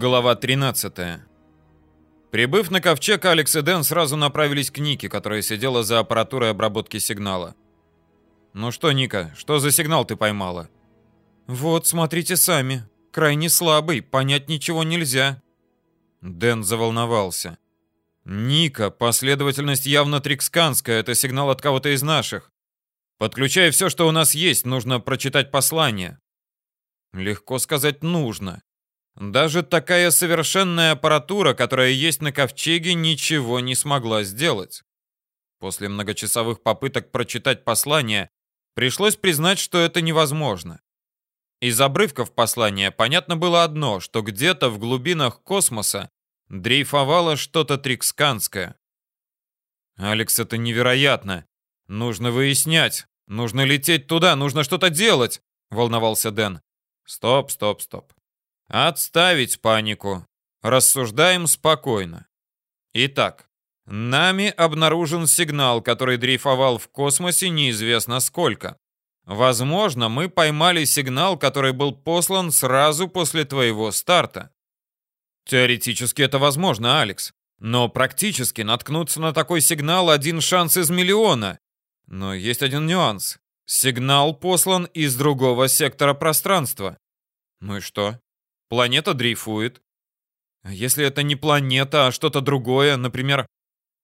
Глава 13. Прибыв на ковчег, Алекс и Дэн сразу направились к Нике, которая сидела за аппаратурой обработки сигнала. «Ну что, Ника, что за сигнал ты поймала?» «Вот, смотрите сами. Крайне слабый, понять ничего нельзя». Дэн заволновался. «Ника, последовательность явно триксканская, это сигнал от кого-то из наших. Подключай все, что у нас есть, нужно прочитать послание». Легко сказать «нужно». Даже такая совершенная аппаратура, которая есть на ковчеге, ничего не смогла сделать. После многочасовых попыток прочитать послание, пришлось признать, что это невозможно. Из обрывков послания понятно было одно, что где-то в глубинах космоса дрейфовало что-то триксканское. «Алекс, это невероятно. Нужно выяснять. Нужно лететь туда, нужно что-то делать», — волновался Дэн. «Стоп, стоп, стоп. Отставить панику. Рассуждаем спокойно. Итак, нами обнаружен сигнал, который дрейфовал в космосе неизвестно сколько. Возможно, мы поймали сигнал, который был послан сразу после твоего старта. Теоретически это возможно, Алекс. Но практически наткнуться на такой сигнал один шанс из миллиона. Но есть один нюанс. Сигнал послан из другого сектора пространства. Ну и что? Планета дрейфует. Если это не планета, а что-то другое, например,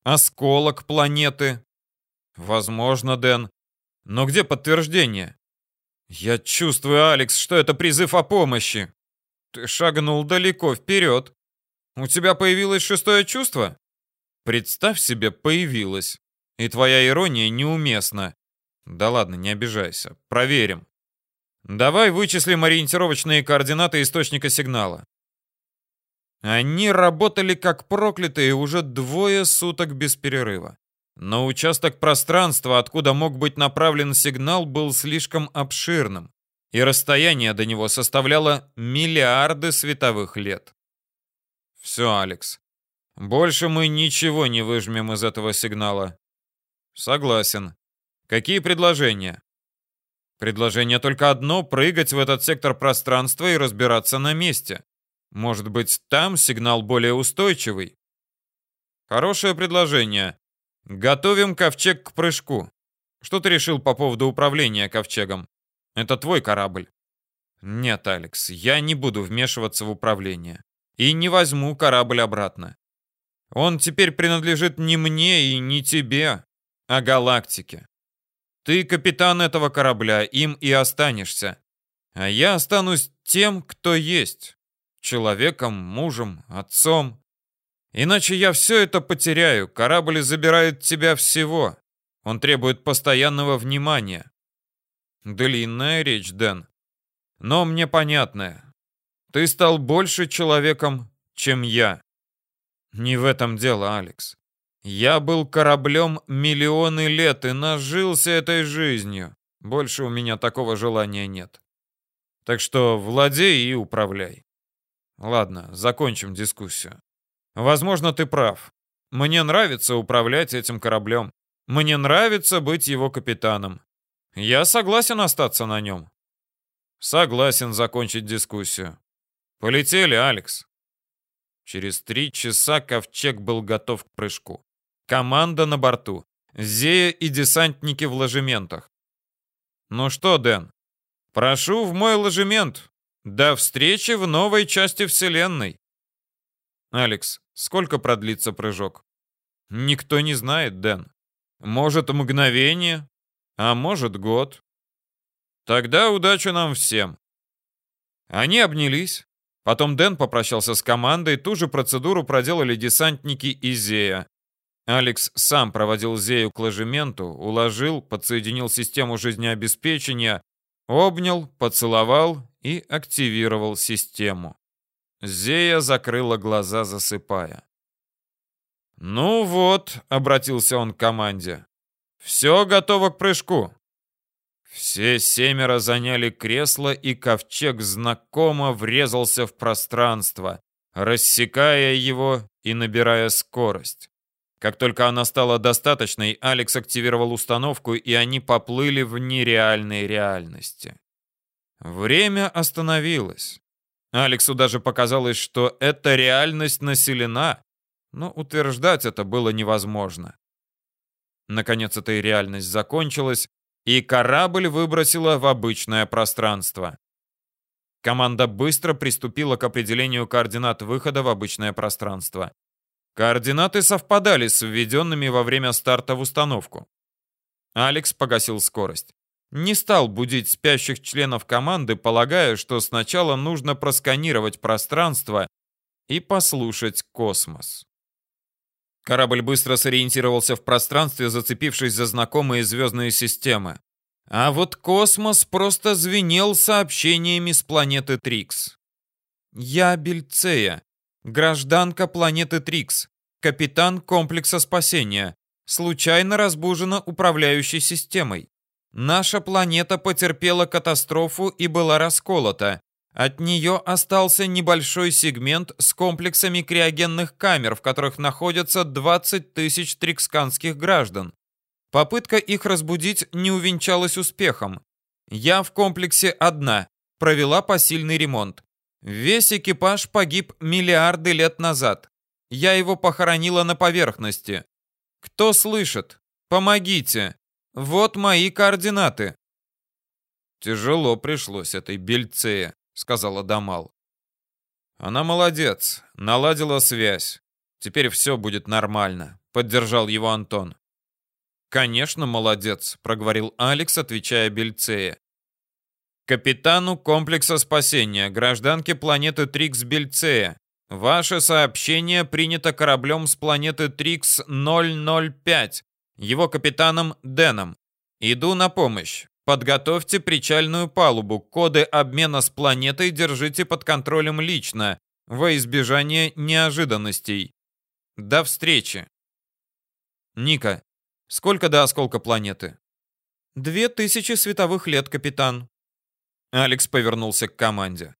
осколок планеты? Возможно, Дэн. Но где подтверждение? Я чувствую, Алекс, что это призыв о помощи. Ты шагнул далеко вперед. У тебя появилось шестое чувство? Представь себе, появилось. И твоя ирония неуместна. Да ладно, не обижайся. Проверим. Давай вычислим ориентировочные координаты источника сигнала. Они работали как проклятые уже двое суток без перерыва. Но участок пространства, откуда мог быть направлен сигнал, был слишком обширным, и расстояние до него составляло миллиарды световых лет. Все, Алекс. Больше мы ничего не выжмем из этого сигнала. Согласен. Какие предложения? Предложение только одно — прыгать в этот сектор пространства и разбираться на месте. Может быть, там сигнал более устойчивый? Хорошее предложение. Готовим ковчег к прыжку. Что ты решил по поводу управления ковчегом? Это твой корабль. Нет, Алекс, я не буду вмешиваться в управление. И не возьму корабль обратно. Он теперь принадлежит не мне и не тебе, а галактике. Ты капитан этого корабля, им и останешься. А я останусь тем, кто есть. Человеком, мужем, отцом. Иначе я все это потеряю. Корабль забирает тебя всего. Он требует постоянного внимания. Длинная речь, Дэн. Но мне понятная. Ты стал больше человеком, чем я. Не в этом дело, Алекс. Я был кораблем миллионы лет и нажился этой жизнью. Больше у меня такого желания нет. Так что владей и управляй. Ладно, закончим дискуссию. Возможно, ты прав. Мне нравится управлять этим кораблем. Мне нравится быть его капитаном. Я согласен остаться на нем. Согласен закончить дискуссию. Полетели, Алекс. Через три часа ковчег был готов к прыжку. Команда на борту. Зея и десантники в ложементах. Ну что, Дэн, прошу в мой ложемент. До встречи в новой части Вселенной. Алекс, сколько продлится прыжок? Никто не знает, Дэн. Может, мгновение, а может, год. Тогда удачи нам всем. Они обнялись. Потом Дэн попрощался с командой, ту же процедуру проделали десантники и Зея. Алекс сам проводил Зею к ложементу, уложил, подсоединил систему жизнеобеспечения, обнял, поцеловал и активировал систему. Зея закрыла глаза, засыпая. «Ну вот», — обратился он к команде, — «все готово к прыжку». Все семеро заняли кресло, и ковчег знакомо врезался в пространство, рассекая его и набирая скорость. Как только она стала достаточной, Алекс активировал установку, и они поплыли в нереальной реальности. Время остановилось. Алексу даже показалось, что эта реальность населена, но утверждать это было невозможно. Наконец эта реальность закончилась, и корабль выбросило в обычное пространство. Команда быстро приступила к определению координат выхода в обычное пространство. Координаты совпадали с введенными во время старта в установку. Алекс погасил скорость. Не стал будить спящих членов команды, полагая, что сначала нужно просканировать пространство и послушать космос. Корабль быстро сориентировался в пространстве, зацепившись за знакомые звездные системы. А вот космос просто звенел сообщениями с планеты Трикс. «Я Бельцея, гражданка планеты Трикс, капитан комплекса спасения, случайно разбужена управляющей системой. Наша планета потерпела катастрофу и была расколота. От нее остался небольшой сегмент с комплексами криогенных камер, в которых находятся 20 тысяч триксканских граждан. Попытка их разбудить не увенчалась успехом. Я в комплексе одна, провела посильный ремонт. Весь экипаж погиб миллиарды лет назад. Я его похоронила на поверхности. Кто слышит? Помогите. Вот мои координаты. Тяжело пришлось этой бельцее. — сказала Дамал. «Она молодец, наладила связь. Теперь все будет нормально», — поддержал его Антон. «Конечно, молодец», — проговорил Алекс, отвечая Бельцее. «Капитану комплекса спасения, гражданке планеты Трикс Бельцея. Ваше сообщение принято кораблем с планеты Трикс 005, его капитаном Дэном. Иду на помощь. Подготовьте причальную палубу. Коды обмена с планетой держите под контролем лично, во избежание неожиданностей. До встречи. Ника, сколько до осколка планеты? Две тысячи световых лет, капитан. Алекс повернулся к команде.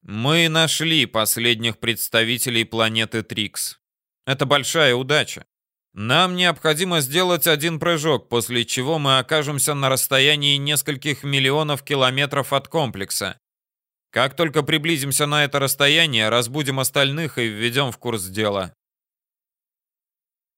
Мы нашли последних представителей планеты Трикс. Это большая удача. Нам необходимо сделать один прыжок, после чего мы окажемся на расстоянии нескольких миллионов километров от комплекса. Как только приблизимся на это расстояние, разбудим остальных и введем в курс дела.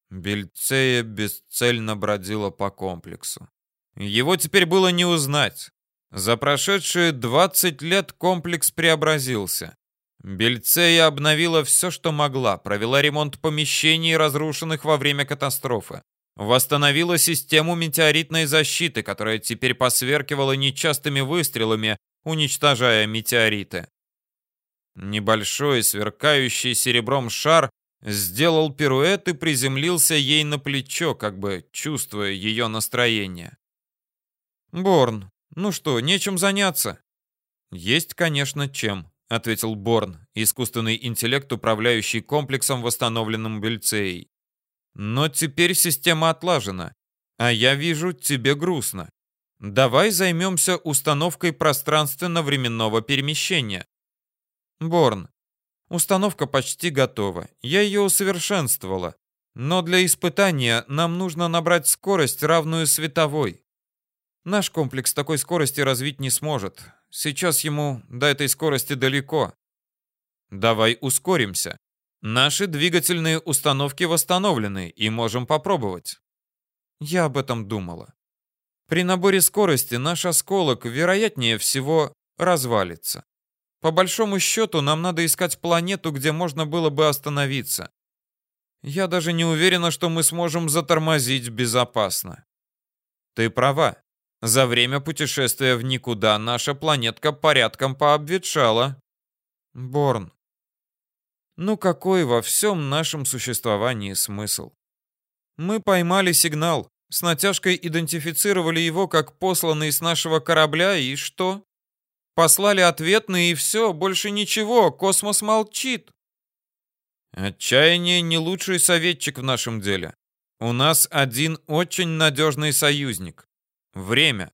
Бельцея бесцельно бродила по комплексу. Его теперь было не узнать. За прошедшие 20 лет комплекс преобразился. Бельцея обновила все, что могла, провела ремонт помещений, разрушенных во время катастрофы. Восстановила систему метеоритной защиты, которая теперь посверкивала нечастыми выстрелами, уничтожая метеориты. Небольшой, сверкающий серебром шар сделал пируэт и приземлился ей на плечо, как бы чувствуя ее настроение. «Борн, ну что, нечем заняться?» «Есть, конечно, чем», ответил Борн, искусственный интеллект, управляющий комплексом, восстановленным Бельцеей. Но теперь система отлажена, а я вижу, тебе грустно. Давай займемся установкой пространственно-временного перемещения. Борн, установка почти готова. Я ее усовершенствовала. Но для испытания нам нужно набрать скорость, равную световой. Наш комплекс такой скорости развить не сможет. Сейчас ему до этой скорости далеко. Давай ускоримся. Наши двигательные установки восстановлены и можем попробовать. Я об этом думала. При наборе скорости наш осколок, вероятнее всего, развалится. По большому счету, нам надо искать планету, где можно было бы остановиться. Я даже не уверена, что мы сможем затормозить безопасно. Ты права. За время путешествия в никуда наша планетка порядком пообветшала. Борн. Ну какой во всем нашем существовании смысл? Мы поймали сигнал, с натяжкой идентифицировали его как посланный с нашего корабля, и что? Послали ответный, и все, больше ничего, космос молчит. Отчаяние не лучший советчик в нашем деле. У нас один очень надежный союзник. Время.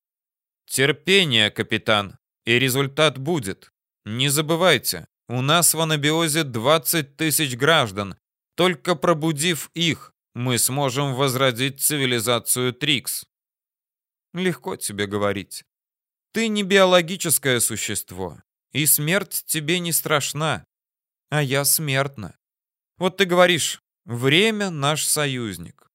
Терпение, капитан, и результат будет. Не забывайте, у нас в анабиозе 20 тысяч граждан. Только пробудив их, мы сможем возродить цивилизацию Трикс. Легко тебе говорить. Ты не биологическое существо. И смерть тебе не страшна, а я смертна. Вот ты говоришь, время наш союзник.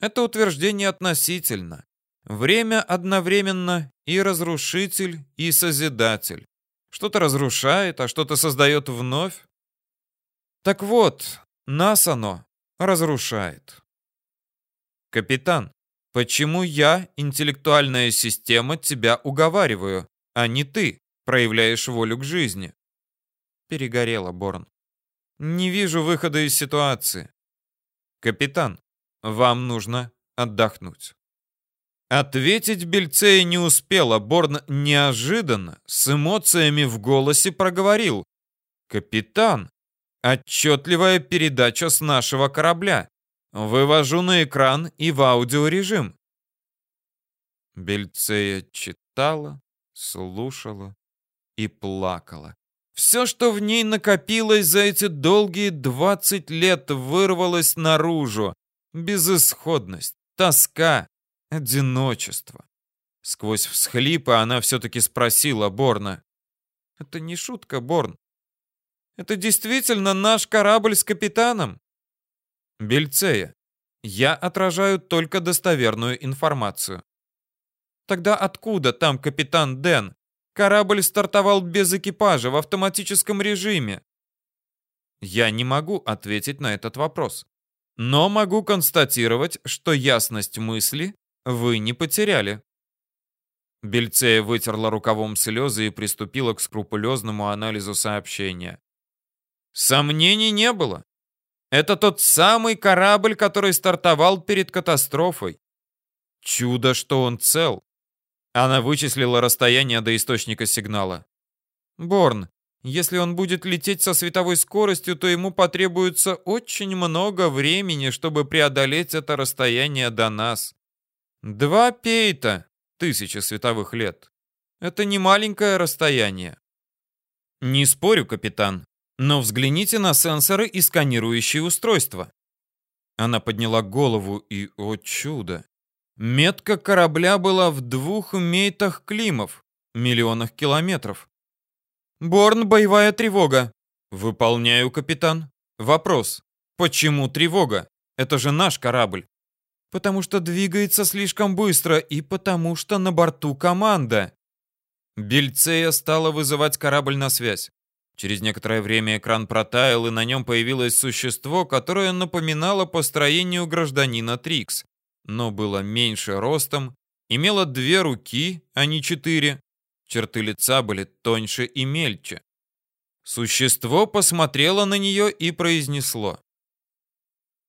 Это утверждение относительно. Время одновременно и разрушитель, и созидатель. Что-то разрушает, а что-то создает вновь. Так вот, нас оно разрушает. Капитан, почему я, интеллектуальная система, тебя уговариваю, а не ты проявляешь волю к жизни? Перегорела Борн. Не вижу выхода из ситуации. Капитан, вам нужно отдохнуть. Ответить Бельцея не успела. Борн неожиданно, с эмоциями в голосе проговорил. «Капитан, отчетливая передача с нашего корабля. Вывожу на экран и в аудиорежим». Бельцея читала, слушала и плакала. Все, что в ней накопилось за эти долгие 20 лет, вырвалось наружу. Безысходность, тоска, одиночество. Сквозь всхлипы она все-таки спросила Борна. «Это не шутка, Борн. Это действительно наш корабль с капитаном?» «Бельцея, я отражаю только достоверную информацию». «Тогда откуда там капитан Дэн? Корабль стартовал без экипажа в автоматическом режиме. Я не могу ответить на этот вопрос. Но могу констатировать, что ясность мысли вы не потеряли. Бельцея вытерла рукавом слезы и приступила к скрупулезному анализу сообщения. Сомнений не было. Это тот самый корабль, который стартовал перед катастрофой. Чудо, что он цел. Она вычислила расстояние до источника сигнала. «Борн, если он будет лететь со световой скоростью, то ему потребуется очень много времени, чтобы преодолеть это расстояние до нас. Два пейта, тысячи световых лет. Это не маленькое расстояние». «Не спорю, капитан, но взгляните на сенсоры и сканирующие устройства». Она подняла голову и, о чудо, Метка корабля была в двух мейтах климов, миллионах километров. Борн, боевая тревога. Выполняю, капитан. Вопрос. Почему тревога? Это же наш корабль. Потому что двигается слишком быстро и потому что на борту команда. Бельцея стала вызывать корабль на связь. Через некоторое время экран протаял, и на нем появилось существо, которое напоминало по строению гражданина Трикс но было меньше ростом, имело две руки, а не четыре. Черты лица были тоньше и мельче. Существо посмотрело на нее и произнесло.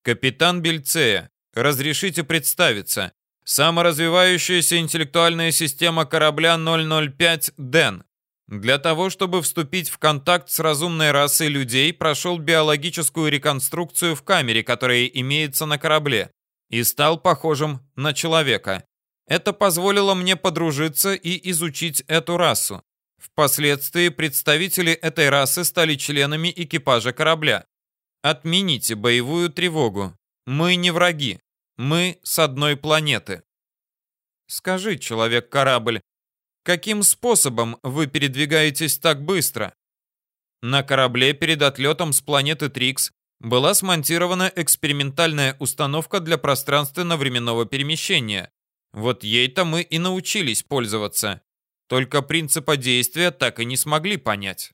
«Капитан Бельцея, разрешите представиться. Саморазвивающаяся интеллектуальная система корабля 005 «Ден». Для того, чтобы вступить в контакт с разумной расой людей, прошел биологическую реконструкцию в камере, которая имеется на корабле и стал похожим на человека. Это позволило мне подружиться и изучить эту расу. Впоследствии представители этой расы стали членами экипажа корабля. Отмените боевую тревогу. Мы не враги. Мы с одной планеты. Скажи, человек-корабль, каким способом вы передвигаетесь так быстро? На корабле перед отлетом с планеты Трикс была смонтирована экспериментальная установка для пространственно-временного перемещения. Вот ей-то мы и научились пользоваться. Только принципа действия так и не смогли понять.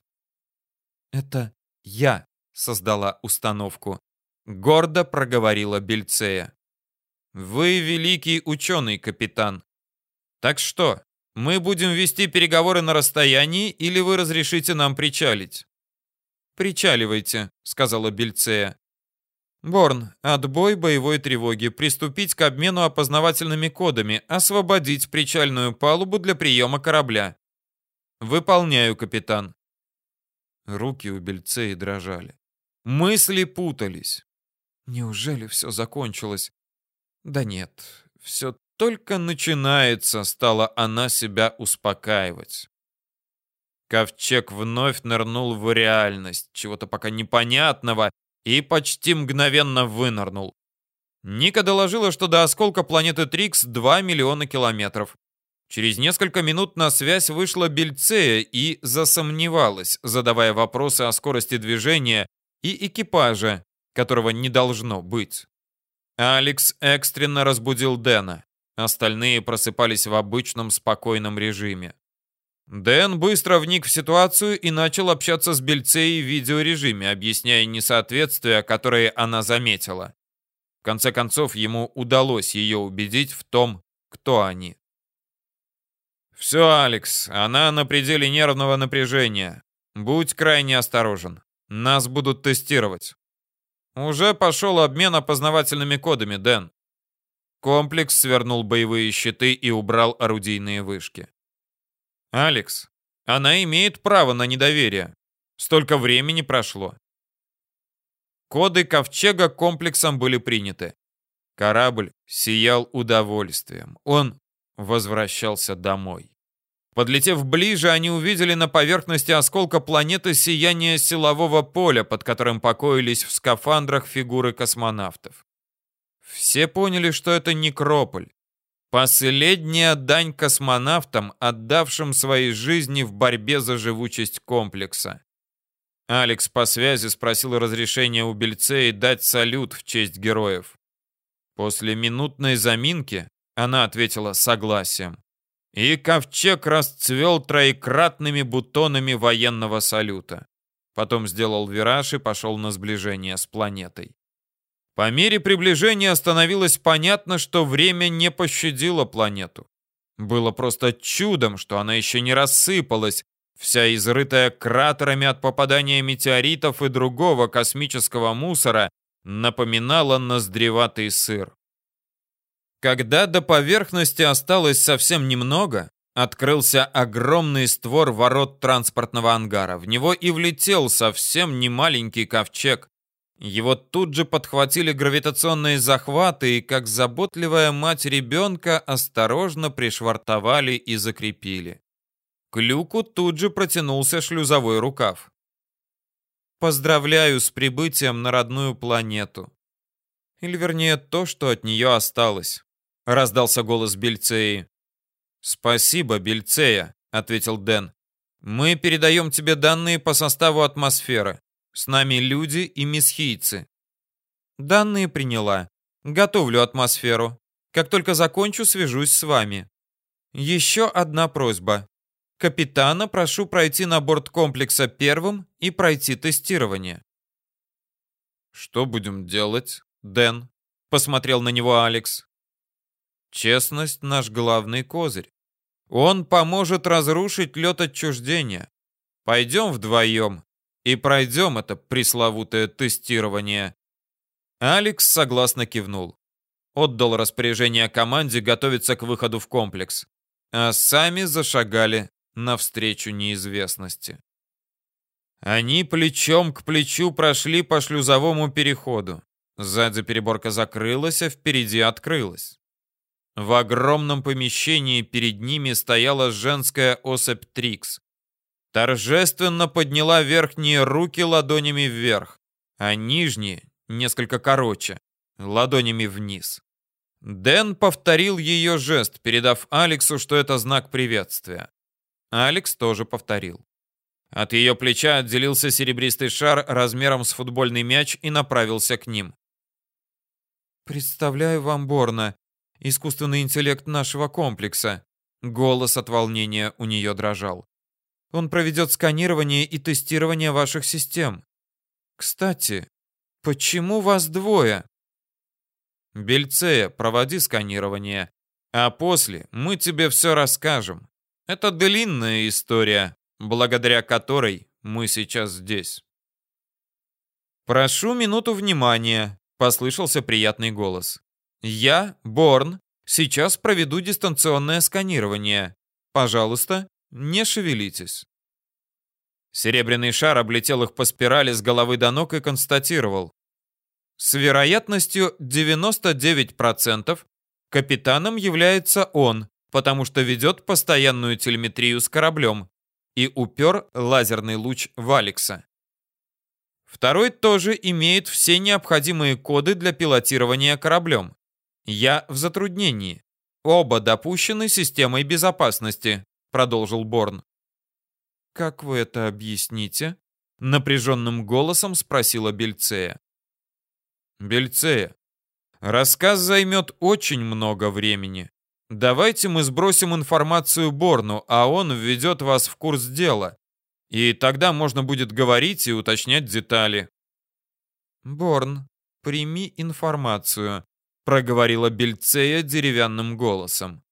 «Это я создала установку», — гордо проговорила Бельцея. «Вы великий ученый, капитан. Так что, мы будем вести переговоры на расстоянии или вы разрешите нам причалить?» «Причаливайте», — сказала Бельцея. «Борн, отбой боевой тревоги, приступить к обмену опознавательными кодами, освободить причальную палубу для приема корабля». «Выполняю, капитан». Руки у Бельцеи дрожали. Мысли путались. Неужели все закончилось? Да нет, все только начинается, стала она себя успокаивать. Ковчег вновь нырнул в реальность, чего-то пока непонятного, и почти мгновенно вынырнул. Ника доложила, что до осколка планеты Трикс 2 миллиона километров. Через несколько минут на связь вышла Бельцея и засомневалась, задавая вопросы о скорости движения и экипажа, которого не должно быть. Алекс экстренно разбудил Дэна. Остальные просыпались в обычном спокойном режиме. Дэн быстро вник в ситуацию и начал общаться с Бельцеей в видеорежиме, объясняя несоответствия, которые она заметила. В конце концов, ему удалось ее убедить в том, кто они. «Все, Алекс, она на пределе нервного напряжения. Будь крайне осторожен. Нас будут тестировать». «Уже пошел обмен опознавательными кодами, Дэн». Комплекс свернул боевые щиты и убрал орудийные вышки. «Алекс, она имеет право на недоверие. Столько времени прошло». Коды ковчега комплексом были приняты. Корабль сиял удовольствием. Он возвращался домой. Подлетев ближе, они увидели на поверхности осколка планеты сияние силового поля, под которым покоились в скафандрах фигуры космонавтов. Все поняли, что это некрополь. Последняя дань космонавтам, отдавшим свои жизни в борьбе за живучесть комплекса. Алекс по связи спросил разрешения у Бельцеи дать салют в честь героев. После минутной заминки она ответила согласием и ковчег расцвел троекратными бутонами военного салюта. Потом сделал вираж и пошел на сближение с планетой. По мере приближения становилось понятно, что время не пощадило планету. Было просто чудом, что она еще не рассыпалась, вся изрытая кратерами от попадания метеоритов и другого космического мусора, напоминала ноздреватый сыр. Когда до поверхности осталось совсем немного, открылся огромный створ ворот транспортного ангара. В него и влетел совсем не маленький ковчег. Его тут же подхватили гравитационные захваты и, как заботливая мать ребенка, осторожно пришвартовали и закрепили. К люку тут же протянулся шлюзовой рукав. «Поздравляю с прибытием на родную планету. Или вернее, то, что от нее осталось раздался голос Бельцеи. «Спасибо, Бельцея», — ответил Дэн. «Мы передаем тебе данные по составу атмосферы. С нами люди и месхийцы». «Данные приняла. Готовлю атмосферу. Как только закончу, свяжусь с вами. Еще одна просьба. Капитана прошу пройти на борт комплекса первым и пройти тестирование». «Что будем делать, Дэн?» — посмотрел на него Алекс. Честность — наш главный козырь. Он поможет разрушить лед отчуждения. Пойдем вдвоем и пройдем это пресловутое тестирование. Алекс согласно кивнул. Отдал распоряжение команде готовиться к выходу в комплекс. А сами зашагали навстречу неизвестности. Они плечом к плечу прошли по шлюзовому переходу. Сзади переборка закрылась, а впереди открылась. В огромном помещении перед ними стояла женская особь Трикс. Торжественно подняла верхние руки ладонями вверх, а нижние, несколько короче, ладонями вниз. Дэн повторил ее жест, передав Алексу, что это знак приветствия. Алекс тоже повторил. От ее плеча отделился серебристый шар размером с футбольный мяч и направился к ним. «Представляю вам Борна искусственный интеллект нашего комплекса. Голос от волнения у нее дрожал. Он проведет сканирование и тестирование ваших систем. Кстати, почему вас двое? Бельцея, проводи сканирование, а после мы тебе все расскажем. Это длинная история, благодаря которой мы сейчас здесь. Прошу минуту внимания, послышался приятный голос. Я, Борн, сейчас проведу дистанционное сканирование. Пожалуйста, не шевелитесь. Серебряный шар облетел их по спирали с головы до ног и констатировал. С вероятностью 99% капитаном является он, потому что ведет постоянную телеметрию с кораблем и упер лазерный луч в Алекса. Второй тоже имеет все необходимые коды для пилотирования кораблем. Я в затруднении. Оба допущены системой безопасности, продолжил Борн. Как вы это объясните? напряженным голосом спросила Бельцея. Бельцея, рассказ займет очень много времени. Давайте мы сбросим информацию Борну, а он введет вас в курс дела. И тогда можно будет говорить и уточнять детали. Борн, прими информацию, проговорила Бельцея деревянным голосом.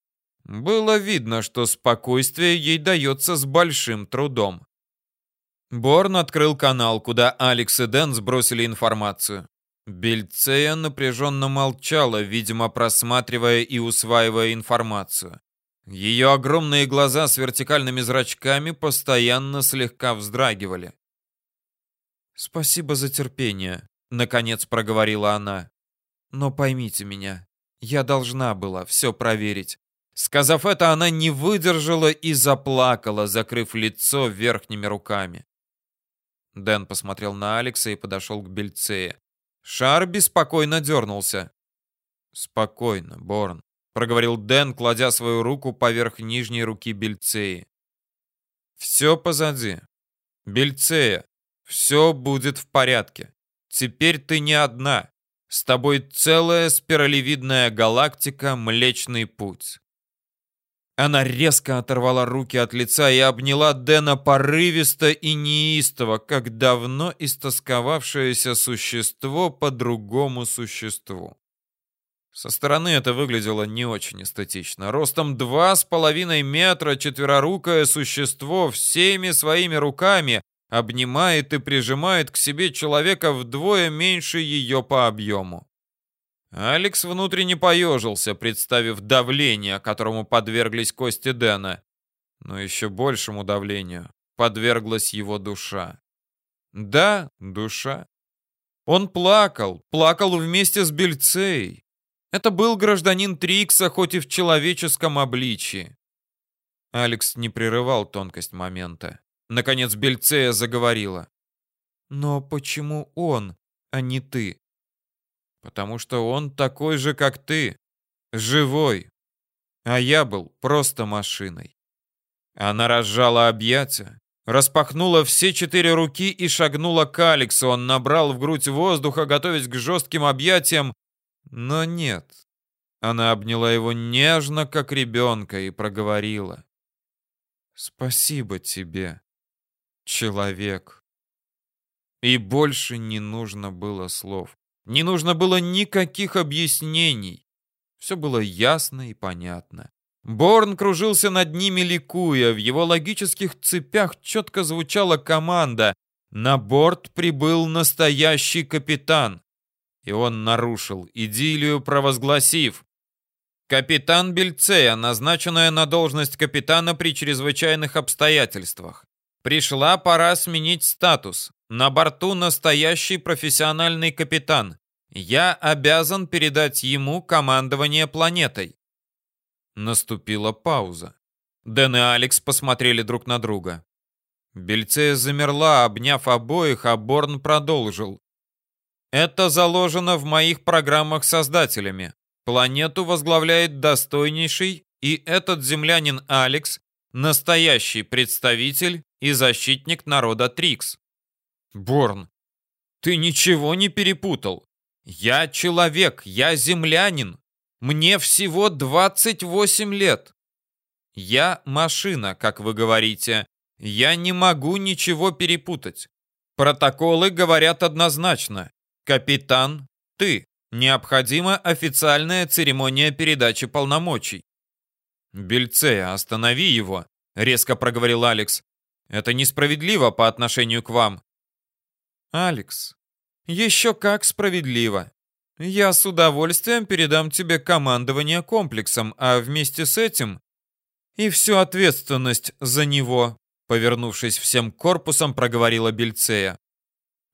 Было видно, что спокойствие ей дается с большим трудом. Борн открыл канал, куда Алекс и Дэн сбросили информацию. Бельцея напряженно молчала, видимо, просматривая и усваивая информацию. Ее огромные глаза с вертикальными зрачками постоянно слегка вздрагивали. «Спасибо за терпение», — наконец проговорила она. «Но поймите меня, я должна была все проверить. Сказав это, она не выдержала и заплакала, закрыв лицо верхними руками. Дэн посмотрел на Алекса и подошел к Бельцее. Шар беспокойно дернулся. «Спокойно, Борн», — проговорил Дэн, кладя свою руку поверх нижней руки Бельцеи. «Все позади. Бельцея, все будет в порядке. Теперь ты не одна. С тобой целая спиралевидная галактика Млечный Путь. Она резко оторвала руки от лица и обняла Дэна порывисто и неистово, как давно истосковавшееся существо по другому существу. Со стороны это выглядело не очень эстетично. Ростом два с половиной метра четверорукое существо всеми своими руками обнимает и прижимает к себе человека вдвое меньше ее по объему. Алекс внутренне поежился, представив давление, которому подверглись кости Дэна. Но еще большему давлению подверглась его душа. Да, душа. Он плакал, плакал вместе с Бельцей. Это был гражданин Трикса, хоть и в человеческом обличии. Алекс не прерывал тонкость момента. Наконец Бельцея заговорила. «Но почему он, а не ты?» Потому что он такой же, как ты, живой. А я был просто машиной. Она разжала объятия, распахнула все четыре руки и шагнула к Алексу. Он набрал в грудь воздуха, готовясь к жестким объятиям, но нет. Она обняла его нежно, как ребенка, и проговорила. «Спасибо тебе, человек». И больше не нужно было слов. Не нужно было никаких объяснений. Все было ясно и понятно. Борн кружился над ними, ликуя. В его логических цепях четко звучала команда. На борт прибыл настоящий капитан. И он нарушил идиллию, провозгласив. Капитан Бельцея, назначенная на должность капитана при чрезвычайных обстоятельствах. Пришла пора сменить статус. На борту настоящий профессиональный капитан. Я обязан передать ему командование планетой. Наступила пауза. Дэн и Алекс посмотрели друг на друга. Бельцея замерла, обняв обоих, а Борн продолжил. Это заложено в моих программах создателями. Планету возглавляет достойнейший, и этот землянин Алекс – настоящий представитель и защитник народа Трикс. Борн, ты ничего не перепутал. Я человек, я землянин. Мне всего 28 лет. Я машина, как вы говорите. Я не могу ничего перепутать. Протоколы говорят однозначно. Капитан, ты. Необходима официальная церемония передачи полномочий. Бельцея, останови его, резко проговорил Алекс. Это несправедливо по отношению к вам. Алекс, еще как справедливо. Я с удовольствием передам тебе командование комплексом, а вместе с этим и всю ответственность за него, повернувшись всем корпусом, проговорила Бельцея.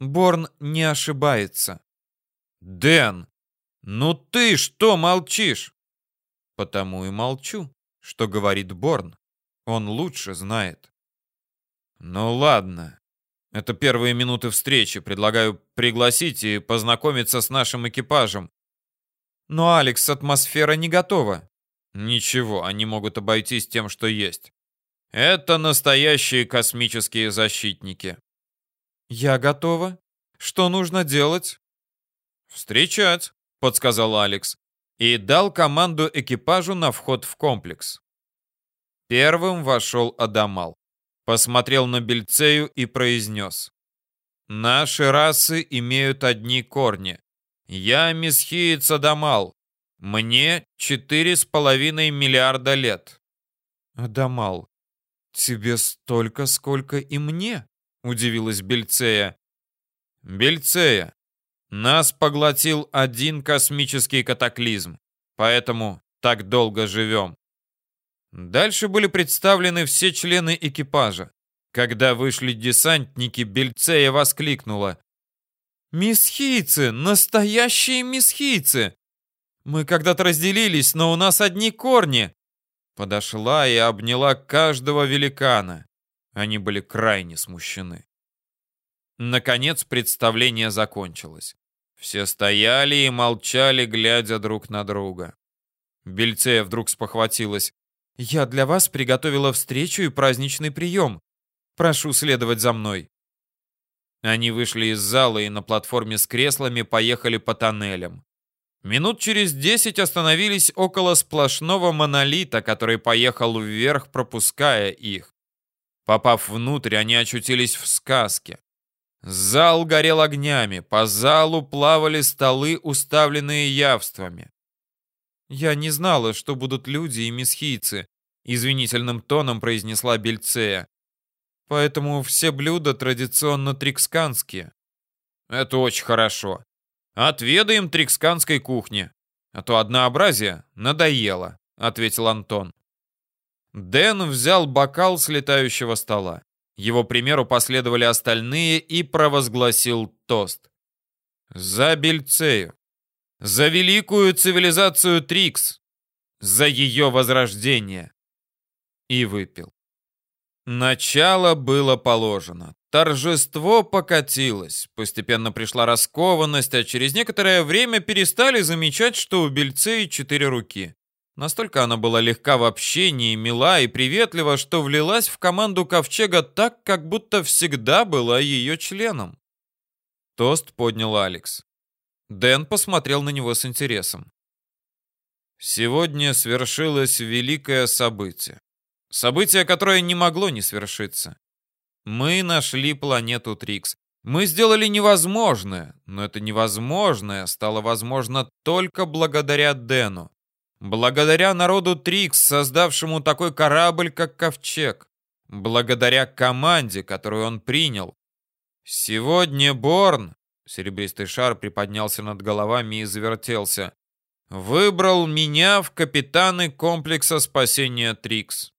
Борн не ошибается. Дэн, ну ты что молчишь? Потому и молчу, что говорит Борн. Он лучше знает. Ну ладно, это первые минуты встречи. Предлагаю пригласить и познакомиться с нашим экипажем. Но, Алекс, атмосфера не готова. Ничего, они могут обойтись тем, что есть. Это настоящие космические защитники. Я готова. Что нужно делать? Встречать, подсказал Алекс и дал команду экипажу на вход в комплекс. Первым вошел Адамал, посмотрел на Бельцею и произнес. «Наши расы имеют одни корни. Я месхиец Адамал. Мне четыре с половиной миллиарда лет». «Адамал, тебе столько, сколько и мне?» — удивилась Бельцея. «Бельцея, нас поглотил один космический катаклизм, поэтому так долго живем. Дальше были представлены все члены экипажа. Когда вышли десантники, Бельцея воскликнула. «Мисхийцы! Настоящие мисхийцы! Мы когда-то разделились, но у нас одни корни!» Подошла и обняла каждого великана. Они были крайне смущены. Наконец представление закончилось. Все стояли и молчали, глядя друг на друга. Бельцея вдруг спохватилась. «Я для вас приготовила встречу и праздничный прием. Прошу следовать за мной». Они вышли из зала и на платформе с креслами поехали по тоннелям. Минут через десять остановились около сплошного монолита, который поехал вверх, пропуская их. Попав внутрь, они очутились в сказке. Зал горел огнями, по залу плавали столы, уставленные явствами. «Я не знала, что будут люди и месхийцы», — извинительным тоном произнесла Бельцея. «Поэтому все блюда традиционно триксканские». «Это очень хорошо. Отведаем триксканской кухни. А то однообразие надоело», — ответил Антон. Дэн взял бокал с летающего стола. Его примеру последовали остальные и провозгласил тост. За Бельцею. За великую цивилизацию Трикс. За ее возрождение. И выпил. Начало было положено. Торжество покатилось. Постепенно пришла раскованность, а через некоторое время перестали замечать, что у Бельцеи четыре руки. Настолько она была легка в общении, мила и приветлива, что влилась в команду Ковчега так, как будто всегда была ее членом. Тост поднял Алекс. Дэн посмотрел на него с интересом. Сегодня свершилось великое событие. Событие, которое не могло не свершиться. Мы нашли планету Трикс. Мы сделали невозможное, но это невозможное стало возможно только благодаря Дэну. Благодаря народу Трикс, создавшему такой корабль, как Ковчег. Благодаря команде, которую он принял. Сегодня Борн, серебристый шар приподнялся над головами и завертелся, выбрал меня в капитаны комплекса спасения Трикс.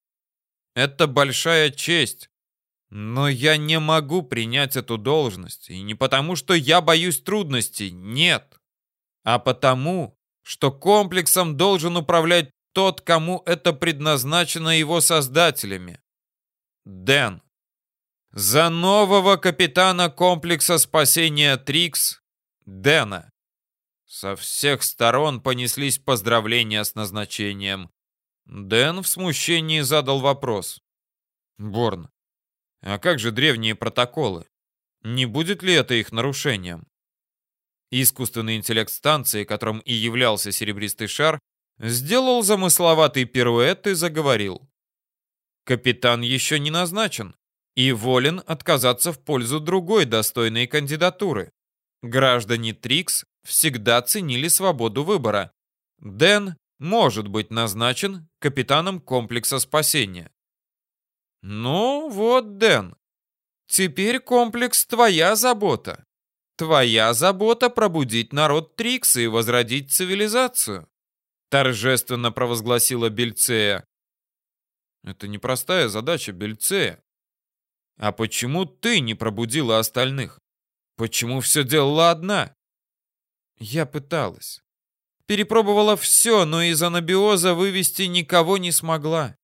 Это большая честь. Но я не могу принять эту должность. И не потому, что я боюсь трудностей, нет. А потому, что комплексом должен управлять тот, кому это предназначено его создателями. Дэн. За нового капитана комплекса спасения Трикс Дэна. Со всех сторон понеслись поздравления с назначением. Дэн в смущении задал вопрос. Борн, а как же древние протоколы? Не будет ли это их нарушением? Искусственный интеллект станции, которым и являлся серебристый шар, сделал замысловатый пируэт и заговорил. Капитан еще не назначен и волен отказаться в пользу другой достойной кандидатуры. Граждане Трикс всегда ценили свободу выбора. Дэн может быть назначен капитаном комплекса спасения. Ну вот, Дэн, теперь комплекс твоя забота. Твоя забота пробудить народ Трикса и возродить цивилизацию. Торжественно провозгласила Бельцея. Это непростая задача, Бельцея. А почему ты не пробудила остальных? Почему все делала одна? Я пыталась. Перепробовала все, но из анабиоза вывести никого не смогла.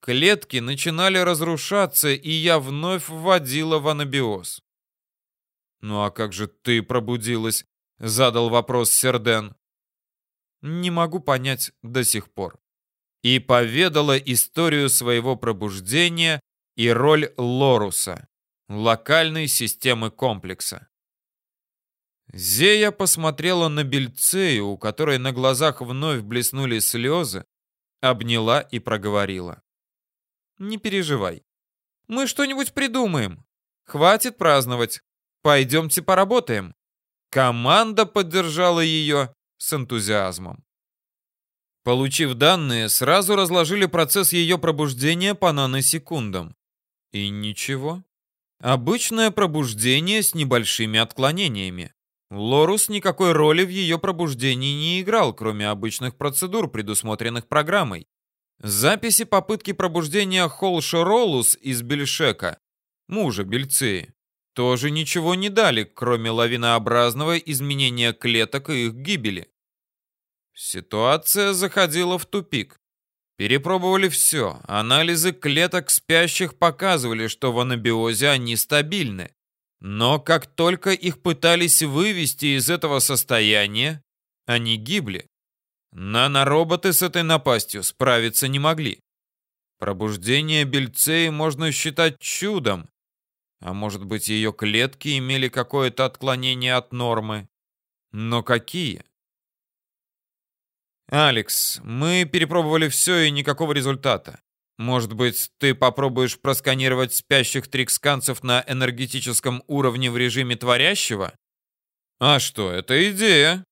Клетки начинали разрушаться, и я вновь вводила в анабиоз. «Ну а как же ты пробудилась?» — задал вопрос Серден. «Не могу понять до сих пор. и поведала историю своего пробуждения и роль Лоруса, локальной системы комплекса. Зея посмотрела на Бельцею, у которой на глазах вновь блеснули слезы, обняла и проговорила. «Не переживай. Мы что-нибудь придумаем. Хватит праздновать. Пойдемте поработаем». Команда поддержала ее с энтузиазмом. Получив данные, сразу разложили процесс ее пробуждения по наносекундам. И ничего. Обычное пробуждение с небольшими отклонениями. Лорус никакой роли в ее пробуждении не играл, кроме обычных процедур, предусмотренных программой. Записи попытки пробуждения Холша Ролус из Бельшека, мужа Бельцеи, тоже ничего не дали, кроме лавинообразного изменения клеток и их гибели. Ситуация заходила в тупик. Перепробовали все. Анализы клеток спящих показывали, что в анабиозе они стабильны. Но как только их пытались вывести из этого состояния, они гибли. Нанороботы с этой напастью справиться не могли. Пробуждение Бельцеи можно считать чудом. А может быть, ее клетки имели какое-то отклонение от нормы. Но какие? «Алекс, мы перепробовали все и никакого результата. Может быть, ты попробуешь просканировать спящих триксканцев на энергетическом уровне в режиме творящего? А что, это идея.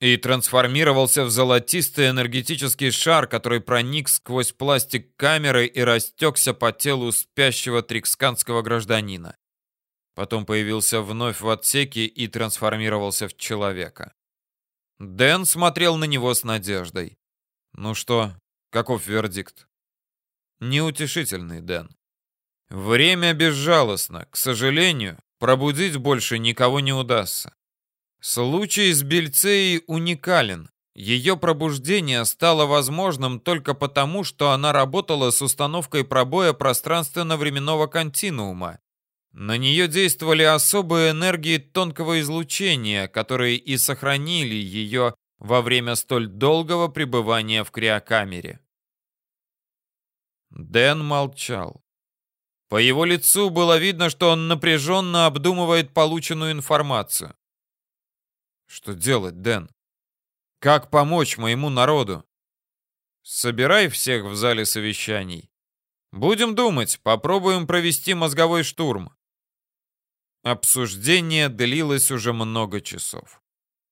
И трансформировался в золотистый энергетический шар, который проник сквозь пластик камеры и растекся по телу спящего триксканского гражданина. Потом появился вновь в отсеке и трансформировался в человека. Дэн смотрел на него с надеждой. Ну что, каков вердикт? неутешительный, Дэн. Время безжалостно. К сожалению, пробудить больше никого не удастся. Случай с Бельцеей уникален. Ее пробуждение стало возможным только потому, что она работала с установкой пробоя пространственно-временного континуума. На нее действовали особые энергии тонкого излучения, которые и сохранили ее во время столь долгого пребывания в криокамере. Дэн молчал. По его лицу было видно, что он напряженно обдумывает полученную информацию. Что делать, Дэн? Как помочь моему народу? Собирай всех в зале совещаний. Будем думать, попробуем провести мозговой штурм. Обсуждение длилось уже много часов.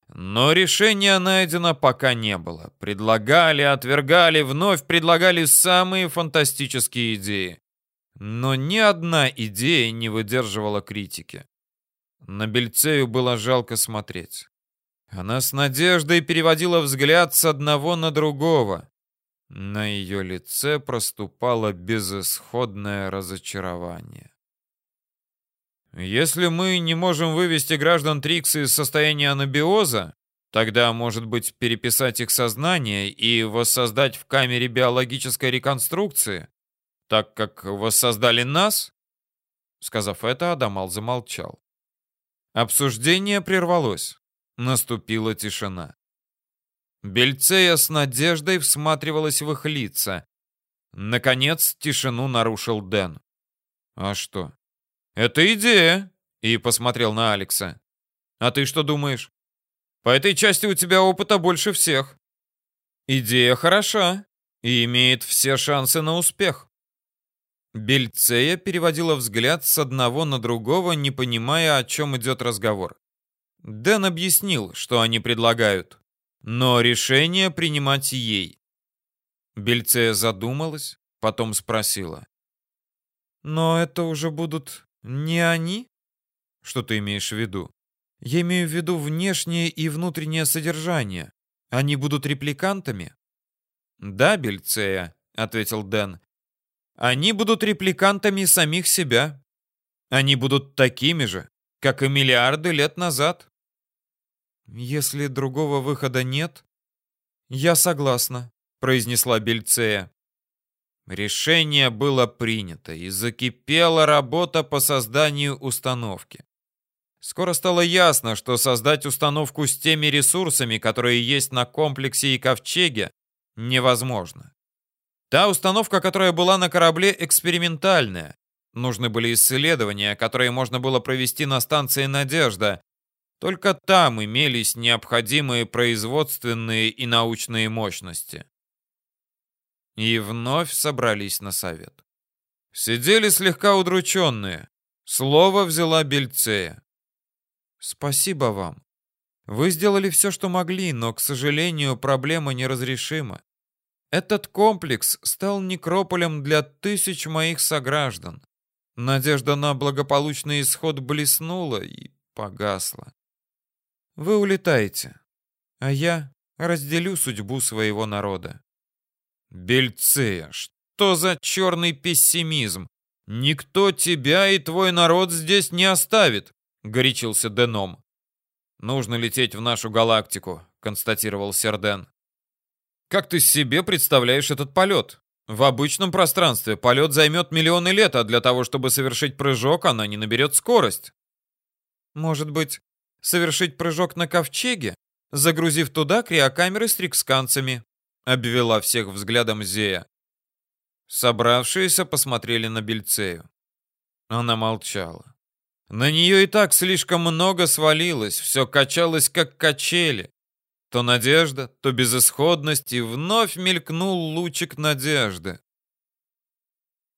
Но решения найдено пока не было. Предлагали, отвергали, вновь предлагали самые фантастические идеи. Но ни одна идея не выдерживала критики. На Бельцею было жалко смотреть. Она с надеждой переводила взгляд с одного на другого. На ее лице проступало безысходное разочарование. Если мы не можем вывести граждан Трикса из состояния анабиоза, тогда, может быть, переписать их сознание и воссоздать в камере биологической реконструкции, так как воссоздали нас? Сказав это, Адамал замолчал. Обсуждение прервалось. Наступила тишина. Бельцея с надеждой всматривалась в их лица. Наконец, тишину нарушил Дэн. А что? «Это идея!» И посмотрел на Алекса. «А ты что думаешь? По этой части у тебя опыта больше всех. Идея хороша и имеет все шансы на успех». Бельцея переводила взгляд с одного на другого, не понимая, о чем идет разговор. Дэн объяснил, что они предлагают, но решение принимать ей. Бельцея задумалась, потом спросила. «Но это уже будут не они? Что ты имеешь в виду? Я имею в виду внешнее и внутреннее содержание. Они будут репликантами? Да, Бельцея, ответил Дэн. Они будут репликантами самих себя. Они будут такими же, как и миллиарды лет назад. Если другого выхода нет, я согласна, произнесла Бельцея. Решение было принято, и закипела работа по созданию установки. Скоро стало ясно, что создать установку с теми ресурсами, которые есть на комплексе и ковчеге, невозможно. Та установка, которая была на корабле, экспериментальная. Нужны были исследования, которые можно было провести на станции «Надежда». Только там имелись необходимые производственные и научные мощности. И вновь собрались на совет. Сидели слегка удрученные. Слово взяла Бельцея. «Спасибо вам. Вы сделали все, что могли, но, к сожалению, проблема неразрешима. Этот комплекс стал некрополем для тысяч моих сограждан. Надежда на благополучный исход блеснула и погасла. Вы улетаете, а я разделю судьбу своего народа. Бельцея, что за черный пессимизм? Никто тебя и твой народ здесь не оставит, горячился Деном. Нужно лететь в нашу галактику, констатировал Серден. Как ты себе представляешь этот полет? В обычном пространстве полет займет миллионы лет, а для того, чтобы совершить прыжок, она не наберет скорость. Может быть, совершить прыжок на ковчеге, загрузив туда криокамеры с триксканцами, обвела всех взглядом Зея. Собравшиеся посмотрели на Бельцею. Она молчала. На нее и так слишком много свалилось, все качалось как качели. То надежда, то безысходность, и вновь мелькнул лучик надежды.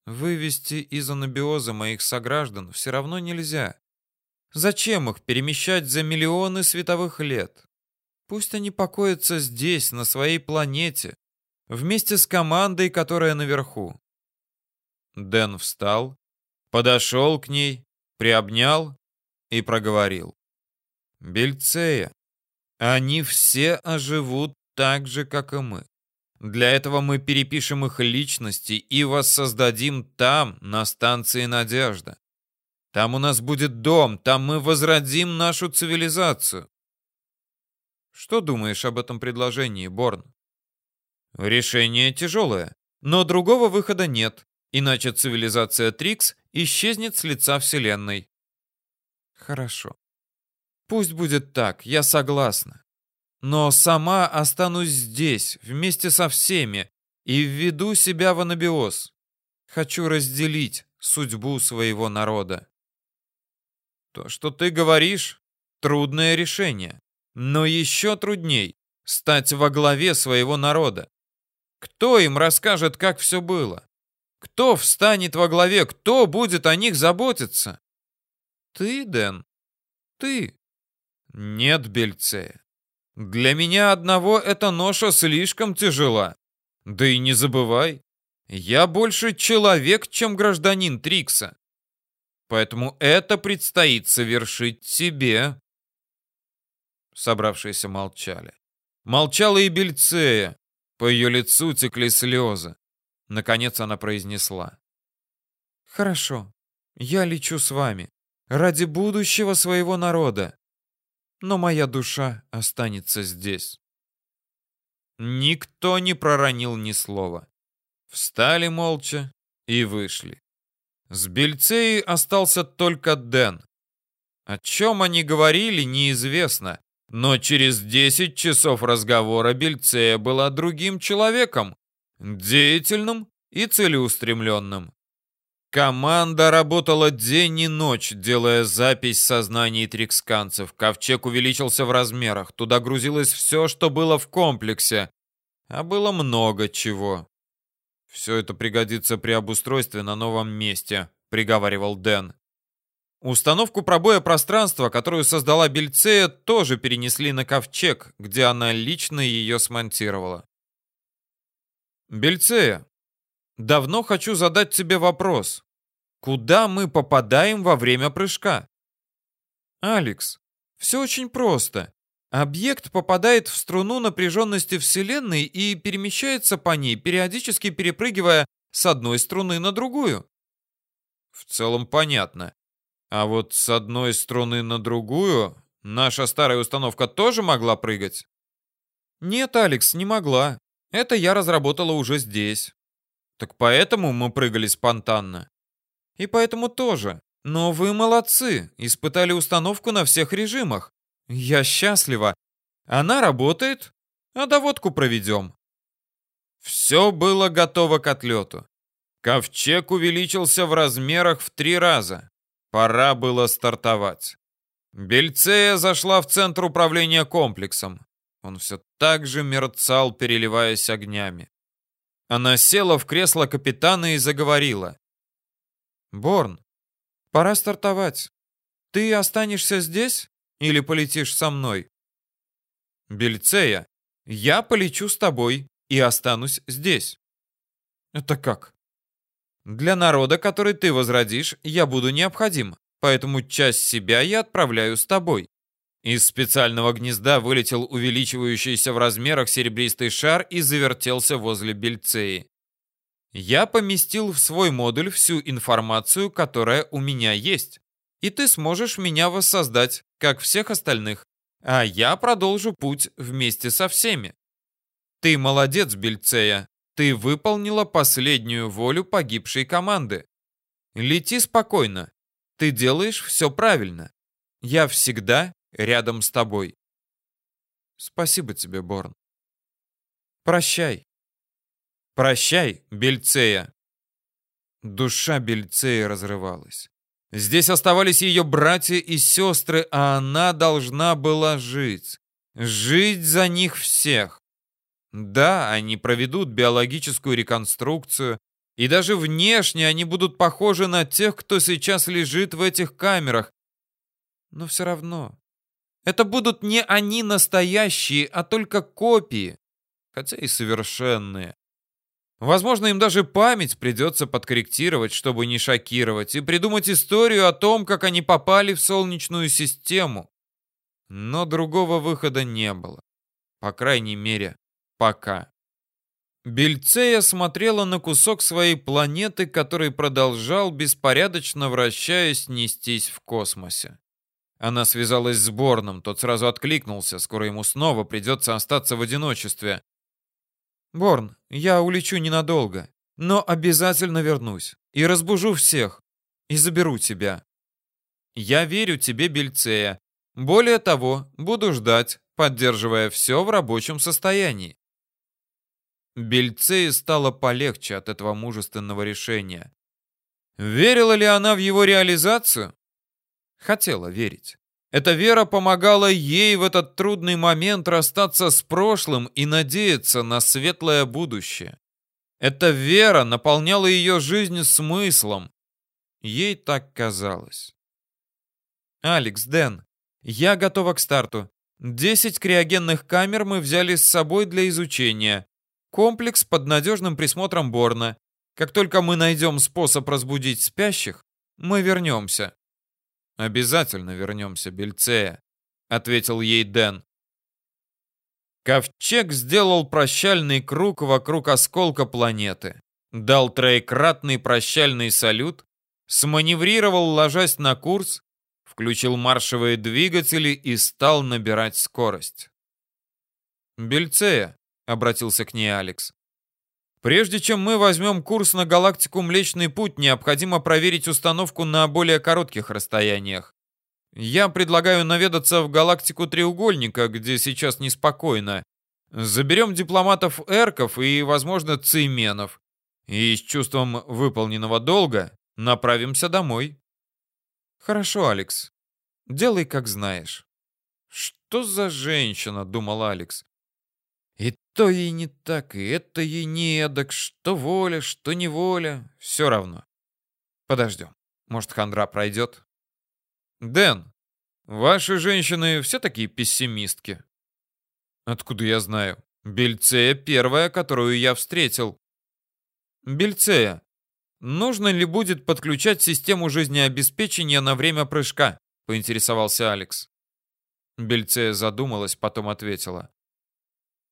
Вывести из анабиоза моих сограждан все равно нельзя. Зачем их перемещать за миллионы световых лет? Пусть они покоятся здесь, на своей планете, вместе с командой, которая наверху. Дэн встал, подошел к ней, приобнял и проговорил. «Бельцея, они все оживут так же, как и мы. Для этого мы перепишем их личности и воссоздадим там, на станции Надежда. Там у нас будет дом, там мы возродим нашу цивилизацию. Что думаешь об этом предложении, Борн? Решение тяжелое, но другого выхода нет, иначе цивилизация Трикс исчезнет с лица Вселенной. Хорошо. Пусть будет так, я согласна. Но сама останусь здесь, вместе со всеми, и введу себя в анабиоз. Хочу разделить судьбу своего народа. То, что ты говоришь, трудное решение. Но еще трудней стать во главе своего народа. Кто им расскажет, как все было? Кто встанет во главе? Кто будет о них заботиться? Ты, Дэн. Ты. Нет, Бельцея. Для меня одного эта ноша слишком тяжела. Да и не забывай, я больше человек, чем гражданин Трикса. Поэтому это предстоит совершить тебе. Собравшиеся молчали. Молчала и Бельцея. По ее лицу текли слезы. Наконец она произнесла. «Хорошо, я лечу с вами. Ради будущего своего народа но моя душа останется здесь. Никто не проронил ни слова. Встали молча и вышли. С Бельцеей остался только Дэн. О чем они говорили, неизвестно, но через 10 часов разговора Бельцея была другим человеком, деятельным и целеустремленным. Команда работала день и ночь, делая запись сознаний триксканцев. Ковчег увеличился в размерах. Туда грузилось все, что было в комплексе. А было много чего. «Все это пригодится при обустройстве на новом месте», — приговаривал Дэн. Установку пробоя пространства, которую создала Бельцея, тоже перенесли на ковчег, где она лично ее смонтировала. «Бельцея, Давно хочу задать тебе вопрос. Куда мы попадаем во время прыжка? Алекс, все очень просто. Объект попадает в струну напряженности Вселенной и перемещается по ней, периодически перепрыгивая с одной струны на другую. В целом понятно. А вот с одной струны на другую наша старая установка тоже могла прыгать? Нет, Алекс, не могла. Это я разработала уже здесь. Так поэтому мы прыгали спонтанно. И поэтому тоже. Но вы молодцы, испытали установку на всех режимах. Я счастлива. Она работает, а доводку проведем. Все было готово к отлету. Ковчег увеличился в размерах в три раза. Пора было стартовать. Бельцея зашла в центр управления комплексом. Он все так же мерцал, переливаясь огнями. Она села в кресло капитана и заговорила. «Борн, пора стартовать. Ты останешься здесь или полетишь со мной?» «Бельцея, я полечу с тобой и останусь здесь». «Это как?» «Для народа, который ты возродишь, я буду необходим, поэтому часть себя я отправляю с тобой». Из специального гнезда вылетел увеличивающийся в размерах серебристый шар и завертелся возле Бельцеи. Я поместил в свой модуль всю информацию, которая у меня есть, и ты сможешь меня воссоздать, как всех остальных, а я продолжу путь вместе со всеми. Ты молодец, Бельцея, ты выполнила последнюю волю погибшей команды. Лети спокойно, ты делаешь все правильно. Я всегда рядом с тобой. Спасибо тебе, Борн. Прощай. Прощай, Бельцея. Душа Бельцея разрывалась. Здесь оставались ее братья и сестры, а она должна была жить. Жить за них всех. Да, они проведут биологическую реконструкцию, и даже внешне они будут похожи на тех, кто сейчас лежит в этих камерах. Но все равно это будут не они настоящие, а только копии, хотя и совершенные. Возможно, им даже память придется подкорректировать, чтобы не шокировать, и придумать историю о том, как они попали в Солнечную систему. Но другого выхода не было. По крайней мере, пока. Бельцея смотрела на кусок своей планеты, который продолжал, беспорядочно вращаясь, нестись в космосе. Она связалась с Борном, тот сразу откликнулся, скоро ему снова придется остаться в одиночестве. «Борн, я улечу ненадолго, но обязательно вернусь и разбужу всех, и заберу тебя. Я верю тебе, Бельцея. Более того, буду ждать, поддерживая все в рабочем состоянии». Бельцее стало полегче от этого мужественного решения. Верила ли она в его реализацию? Хотела верить. Эта вера помогала ей в этот трудный момент расстаться с прошлым и надеяться на светлое будущее. Эта вера наполняла ее жизнь смыслом. Ей так казалось. «Алекс, Дэн, я готова к старту. Десять криогенных камер мы взяли с собой для изучения. Комплекс под надежным присмотром Борна. Как только мы найдем способ разбудить спящих, мы вернемся. «Обязательно вернемся, Бельцея», — ответил ей Дэн. Ковчег сделал прощальный круг вокруг осколка планеты, дал троекратный прощальный салют, сманеврировал, ложась на курс, включил маршевые двигатели и стал набирать скорость. «Бельцея», — обратился к ней Алекс, Прежде чем мы возьмем курс на галактику Млечный Путь, необходимо проверить установку на более коротких расстояниях. Я предлагаю наведаться в галактику Треугольника, где сейчас неспокойно. Заберем дипломатов Эрков и, возможно, Цейменов. И с чувством выполненного долга направимся домой. Хорошо, Алекс. Делай, как знаешь. Что за женщина, думал Алекс. И то ей не так, и это ей не эдак, что воля, что неволя, все равно. Подождем, может, хандра пройдет. Дэн, ваши женщины все такие пессимистки? Откуда я знаю? Бельцея первая, которую я встретил. Бельцея, нужно ли будет подключать систему жизнеобеспечения на время прыжка? Поинтересовался Алекс. Бельцея задумалась, потом ответила.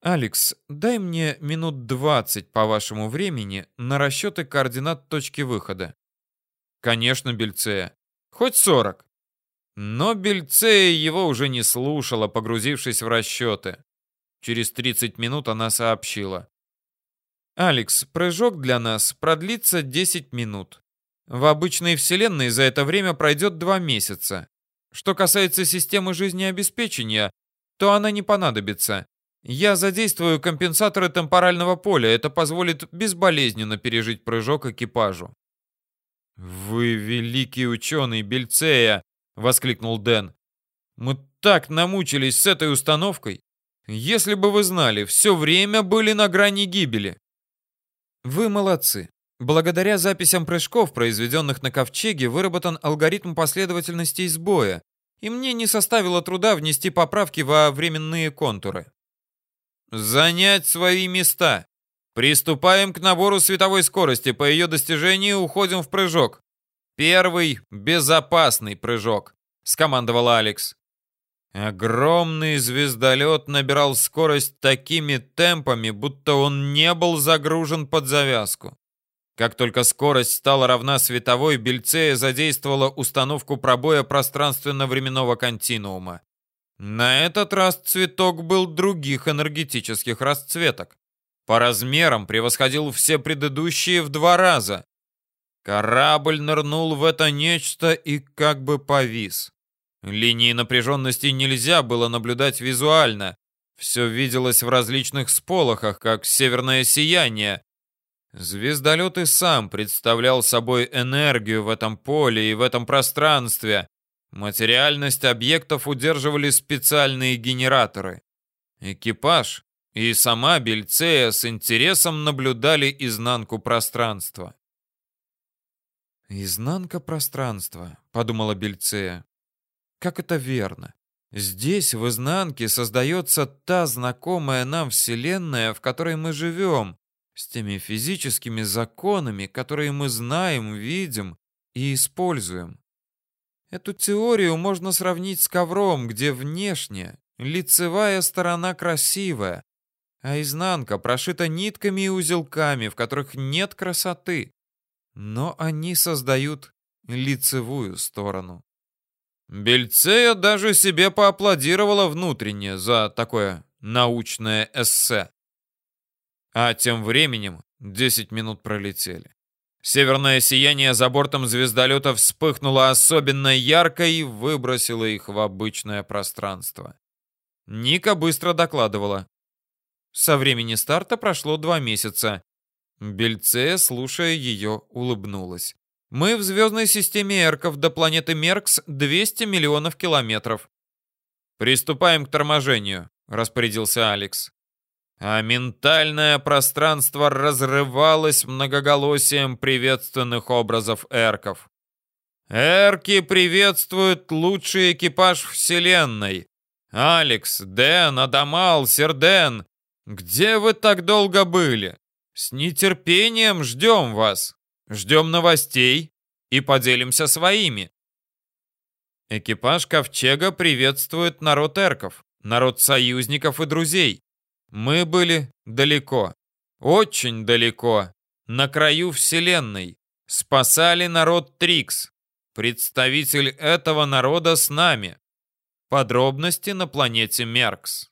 «Алекс, дай мне минут двадцать по вашему времени на расчеты координат точки выхода». «Конечно, Бельцея. Хоть сорок». Но Бельцея его уже не слушала, погрузившись в расчеты. Через 30 минут она сообщила. «Алекс, прыжок для нас продлится 10 минут. В обычной вселенной за это время пройдет 2 месяца. Что касается системы жизнеобеспечения, то она не понадобится. Я задействую компенсаторы темпорального поля. Это позволит безболезненно пережить прыжок экипажу. «Вы великий ученый, Бельцея!» — воскликнул Дэн. «Мы так намучились с этой установкой. Если бы вы знали, все время были на грани гибели». «Вы молодцы. Благодаря записям прыжков, произведенных на ковчеге, выработан алгоритм последовательностей сбоя, и мне не составило труда внести поправки во временные контуры. Занять свои места. Приступаем к набору световой скорости. По ее достижении уходим в прыжок. Первый безопасный прыжок, скомандовал Алекс. Огромный звездолет набирал скорость такими темпами, будто он не был загружен под завязку. Как только скорость стала равна световой, Бельцея задействовала установку пробоя пространственно-временного континуума. На этот раз цветок был других энергетических расцветок. По размерам превосходил все предыдущие в два раза. Корабль нырнул в это нечто и как бы повис. Линии напряженности нельзя было наблюдать визуально. Все виделось в различных сполохах, как северное сияние. Звездолет и сам представлял собой энергию в этом поле и в этом пространстве. Материальность объектов удерживали специальные генераторы. Экипаж и сама Бельцея с интересом наблюдали изнанку пространства. «Изнанка пространства», — подумала Бельцея. «Как это верно. Здесь, в изнанке, создается та знакомая нам Вселенная, в которой мы живем, с теми физическими законами, которые мы знаем, видим и используем. Эту теорию можно сравнить с ковром, где внешне лицевая сторона красивая, а изнанка прошита нитками и узелками, в которых нет красоты. Но они создают лицевую сторону. Бельцея даже себе поаплодировала внутренне за такое научное эссе. А тем временем 10 минут пролетели. Северное сияние за бортом звездолета вспыхнуло особенно ярко и выбросило их в обычное пространство. Ника быстро докладывала. Со времени старта прошло два месяца. Бельцея, слушая ее, улыбнулась. Мы в звездной системе Эрков до планеты Меркс 200 миллионов километров. Приступаем к торможению, распорядился Алекс а ментальное пространство разрывалось многоголосием приветственных образов эрков. Эрки приветствуют лучший экипаж Вселенной. Алекс, Дэн, Адамал, Серден, где вы так долго были? С нетерпением ждем вас. Ждем новостей и поделимся своими. Экипаж Ковчега приветствует народ эрков, народ союзников и друзей. Мы были далеко, очень далеко, на краю Вселенной. Спасали народ Трикс. Представитель этого народа с нами. Подробности на планете Меркс.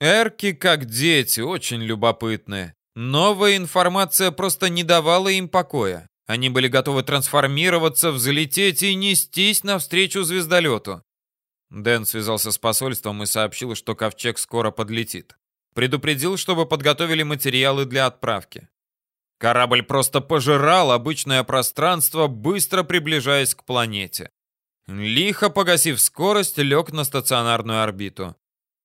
Эрки, как дети, очень любопытны. Новая информация просто не давала им покоя. Они были готовы трансформироваться, взлететь и нестись навстречу звездолету. Дэн связался с посольством и сообщил, что ковчег скоро подлетит. Предупредил, чтобы подготовили материалы для отправки. Корабль просто пожирал обычное пространство, быстро приближаясь к планете. Лихо погасив скорость, лег на стационарную орбиту.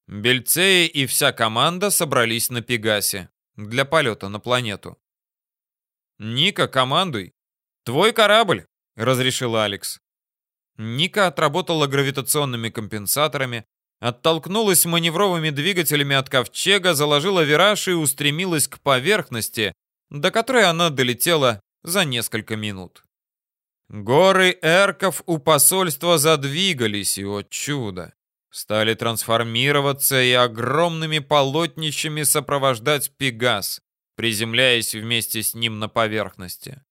Бельцеи и вся команда собрались на Пегасе для полета на планету. «Ника, командуй! Твой корабль!» — разрешил Алекс. Ника отработала гравитационными компенсаторами, оттолкнулась маневровыми двигателями от ковчега, заложила вираж и устремилась к поверхности, до которой она долетела за несколько минут. Горы эрков у посольства задвигались, и, о чудо, стали трансформироваться и огромными полотнищами сопровождать Пегас, приземляясь вместе с ним на поверхности.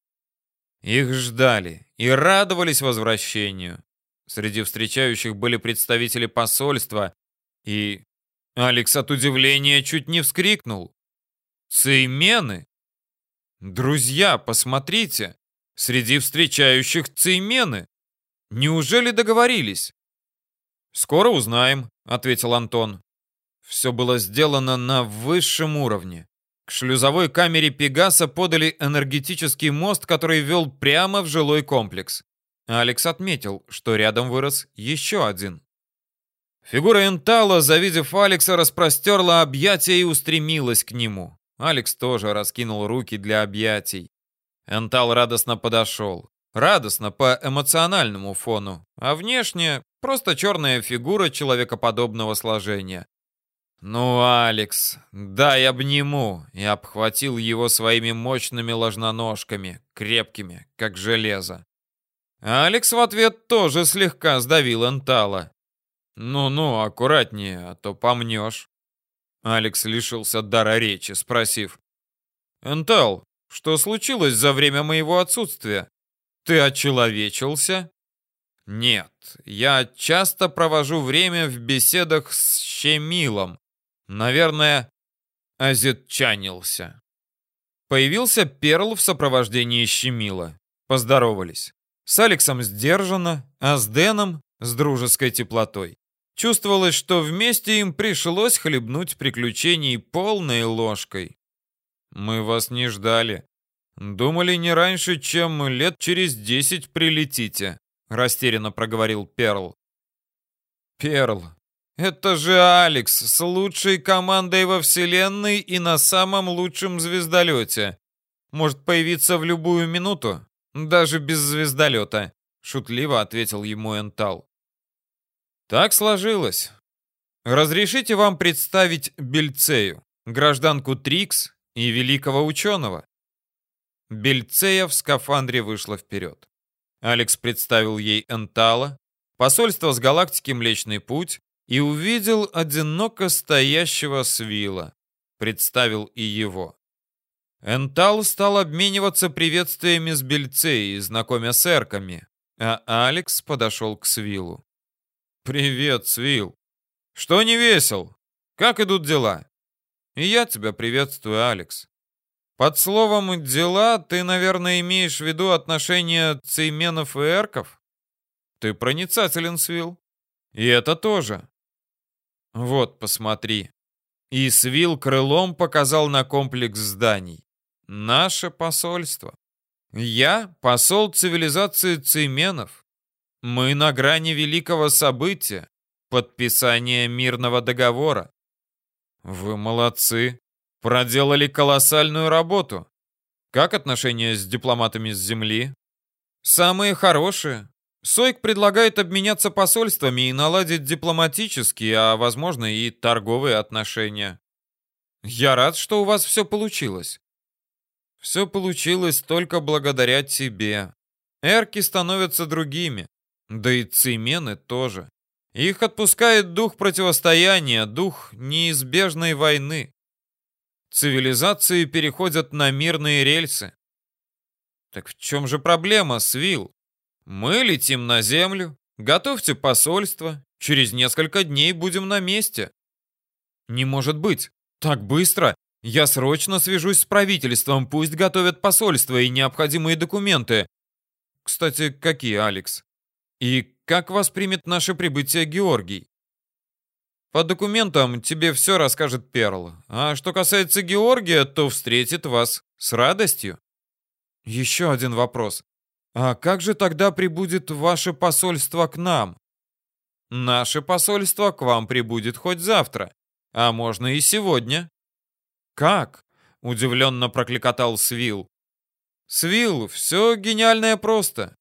Их ждали и радовались возвращению. Среди встречающих были представители посольства, и Алекс от удивления чуть не вскрикнул. Цеймены? Друзья, посмотрите, среди встречающих цеймены. Неужели договорились? Скоро узнаем, ответил Антон. Все было сделано на высшем уровне. К шлюзовой камере Пегаса подали энергетический мост, который вел прямо в жилой комплекс. Алекс отметил, что рядом вырос еще один. Фигура Энтала, завидев Алекса, распростерла объятия и устремилась к нему. Алекс тоже раскинул руки для объятий. Энтал радостно подошел. Радостно по эмоциональному фону, а внешне просто черная фигура человекоподобного сложения. «Ну, Алекс, дай обниму!» и обхватил его своими мощными ложноножками, крепкими, как железо. Алекс в ответ тоже слегка сдавил Энтала. «Ну-ну, аккуратнее, а то помнешь». Алекс лишился дара речи, спросив. «Энтал, что случилось за время моего отсутствия? Ты очеловечился?» «Нет, я часто провожу время в беседах с Щемилом. Наверное, озетчанился». Появился Перл в сопровождении Щемила. Поздоровались. С Алексом сдержанно, а с Дэном с дружеской теплотой. Чувствовалось, что вместе им пришлось хлебнуть приключений полной ложкой. «Мы вас не ждали. Думали, не раньше, чем лет через десять прилетите», — растерянно проговорил Перл. «Перл, это же Алекс с лучшей командой во Вселенной и на самом лучшем звездолете. Может появиться в любую минуту?» Даже без звездолета, шутливо ответил ему Энтал. Так сложилось. Разрешите вам представить Бельцею, гражданку Трикс и великого ученого. Бельцея в скафандре вышла вперед. Алекс представил ей Энтала, посольство с галактики Млечный Путь и увидел одиноко стоящего Свила. Представил и его. Энтал стал обмениваться приветствиями с Бельцеей, знакомя с эрками, а Алекс подошел к Свилу. «Привет, Свил. Что не весел? Как идут дела?» «И я тебя приветствую, Алекс. Под словом «дела» ты, наверное, имеешь в виду отношения цейменов и эрков?» «Ты проницателен, Свил. И это тоже». «Вот, посмотри». И Свил крылом показал на комплекс зданий. Наше посольство. Я посол цивилизации Цейменов. Мы на грани великого события, подписания мирного договора. Вы молодцы. Проделали колоссальную работу. Как отношения с дипломатами с Земли? Самые хорошие. Сойк предлагает обменяться посольствами и наладить дипломатические, а возможно и торговые отношения. Я рад, что у вас все получилось. Все получилось только благодаря тебе. Эрки становятся другими. Да и цимены тоже. Их отпускает дух противостояния, дух неизбежной войны. Цивилизации переходят на мирные рельсы. Так в чем же проблема, Свил? Мы летим на землю, готовьте посольство, через несколько дней будем на месте. Не может быть, так быстро я срочно свяжусь с правительством, пусть готовят посольство и необходимые документы. Кстати, какие, Алекс? И как воспримет наше прибытие Георгий? По документам тебе все расскажет Перл. А что касается Георгия, то встретит вас с радостью. Еще один вопрос. А как же тогда прибудет ваше посольство к нам? Наше посольство к вам прибудет хоть завтра, а можно и сегодня. «Как?» — удивленно прокликотал Свил. «Свил, все гениальное просто.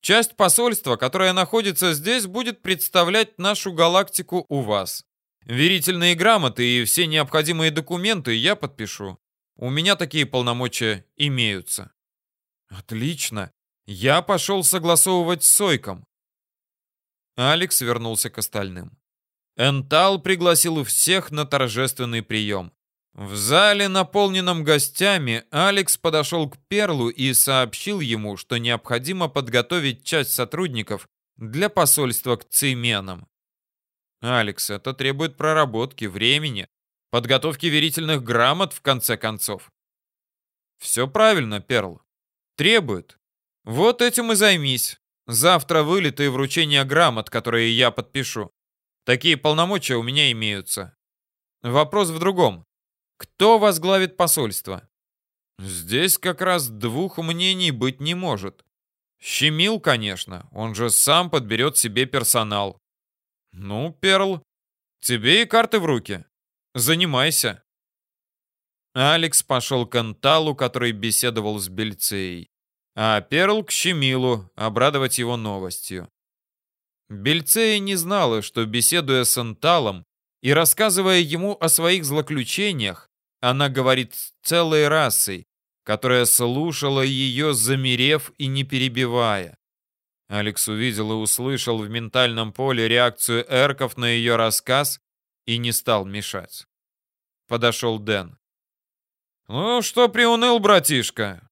Часть посольства, которая находится здесь, будет представлять нашу галактику у вас. Верительные грамоты и все необходимые документы я подпишу. У меня такие полномочия имеются». «Отлично. Я пошел согласовывать с Сойком». Алекс вернулся к остальным. Энтал пригласил всех на торжественный прием. В зале, наполненном гостями, Алекс подошел к Перлу и сообщил ему, что необходимо подготовить часть сотрудников для посольства к Цейменам. «Алекс, это требует проработки, времени, подготовки верительных грамот, в конце концов». «Все правильно, Перл. Требует. Вот этим и займись. Завтра вылет и вручение грамот, которые я подпишу. Такие полномочия у меня имеются. Вопрос в другом. Кто возглавит посольство? Здесь как раз двух мнений быть не может. Щемил, конечно, он же сам подберет себе персонал. Ну, Перл, тебе и карты в руки. Занимайся. Алекс пошел к Анталу, который беседовал с Бельцеей, а Перл к Щемилу обрадовать его новостью. Бельцея не знала, что, беседуя с Анталом и рассказывая ему о своих злоключениях, она говорит с целой расой, которая слушала ее, замерев и не перебивая. Алекс увидел и услышал в ментальном поле реакцию эрков на ее рассказ и не стал мешать. Подошел Дэн. «Ну, что приуныл, братишка?»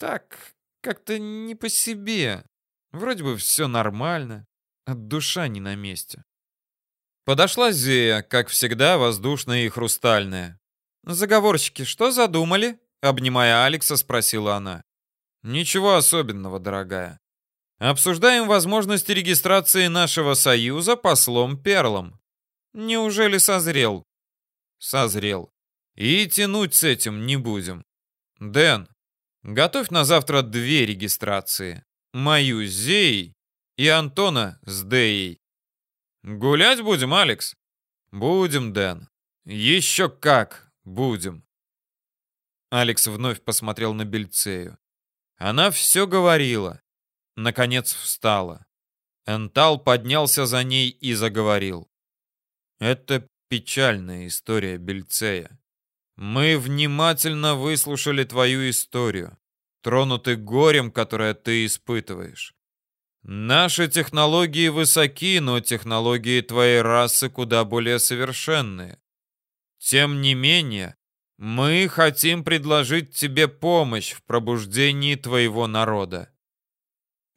«Так, как-то не по себе. Вроде бы все нормально, а душа не на месте». Подошла Зея, как всегда, воздушная и хрустальная. «Заговорщики, что задумали?» Обнимая Алекса, спросила она. «Ничего особенного, дорогая. Обсуждаем возможности регистрации нашего союза послом Перлом. Неужели созрел?» «Созрел. И тянуть с этим не будем. Дэн, готовь на завтра две регистрации. Мою с Зеей и Антона с Деей. Гулять будем, Алекс? Будем, Дэн. Еще как будем. Алекс вновь посмотрел на Бельцею. Она все говорила. Наконец встала. Энтал поднялся за ней и заговорил. Это печальная история Бельцея. Мы внимательно выслушали твою историю, тронуты горем, которое ты испытываешь. Наши технологии высоки, но технологии твоей расы куда более совершенные. Тем не менее, мы хотим предложить тебе помощь в пробуждении твоего народа.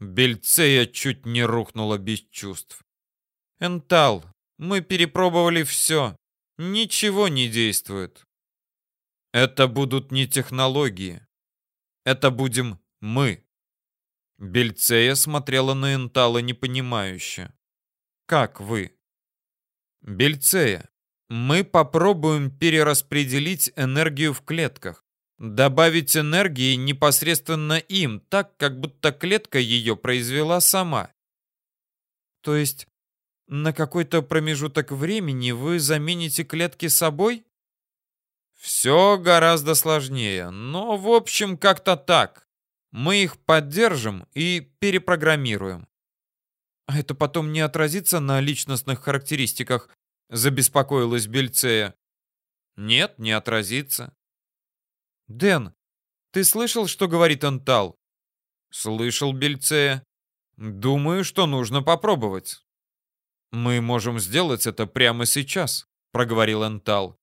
Бельцея чуть не рухнула без чувств. Энтал, мы перепробовали все. Ничего не действует. Это будут не технологии. Это будем мы. Бельцея смотрела на Энтала непонимающе. Как вы? Бельцея, мы попробуем перераспределить энергию в клетках. Добавить энергии непосредственно им, так, как будто клетка ее произвела сама. То есть на какой-то промежуток времени вы замените клетки собой? Все гораздо сложнее, но в общем как-то так. Мы их поддержим и перепрограммируем. А это потом не отразится на личностных характеристиках, забеспокоилась Бельцея. Нет, не отразится. Дэн, ты слышал, что говорит Антал? Слышал, Бельцея. Думаю, что нужно попробовать. Мы можем сделать это прямо сейчас, проговорил Антал.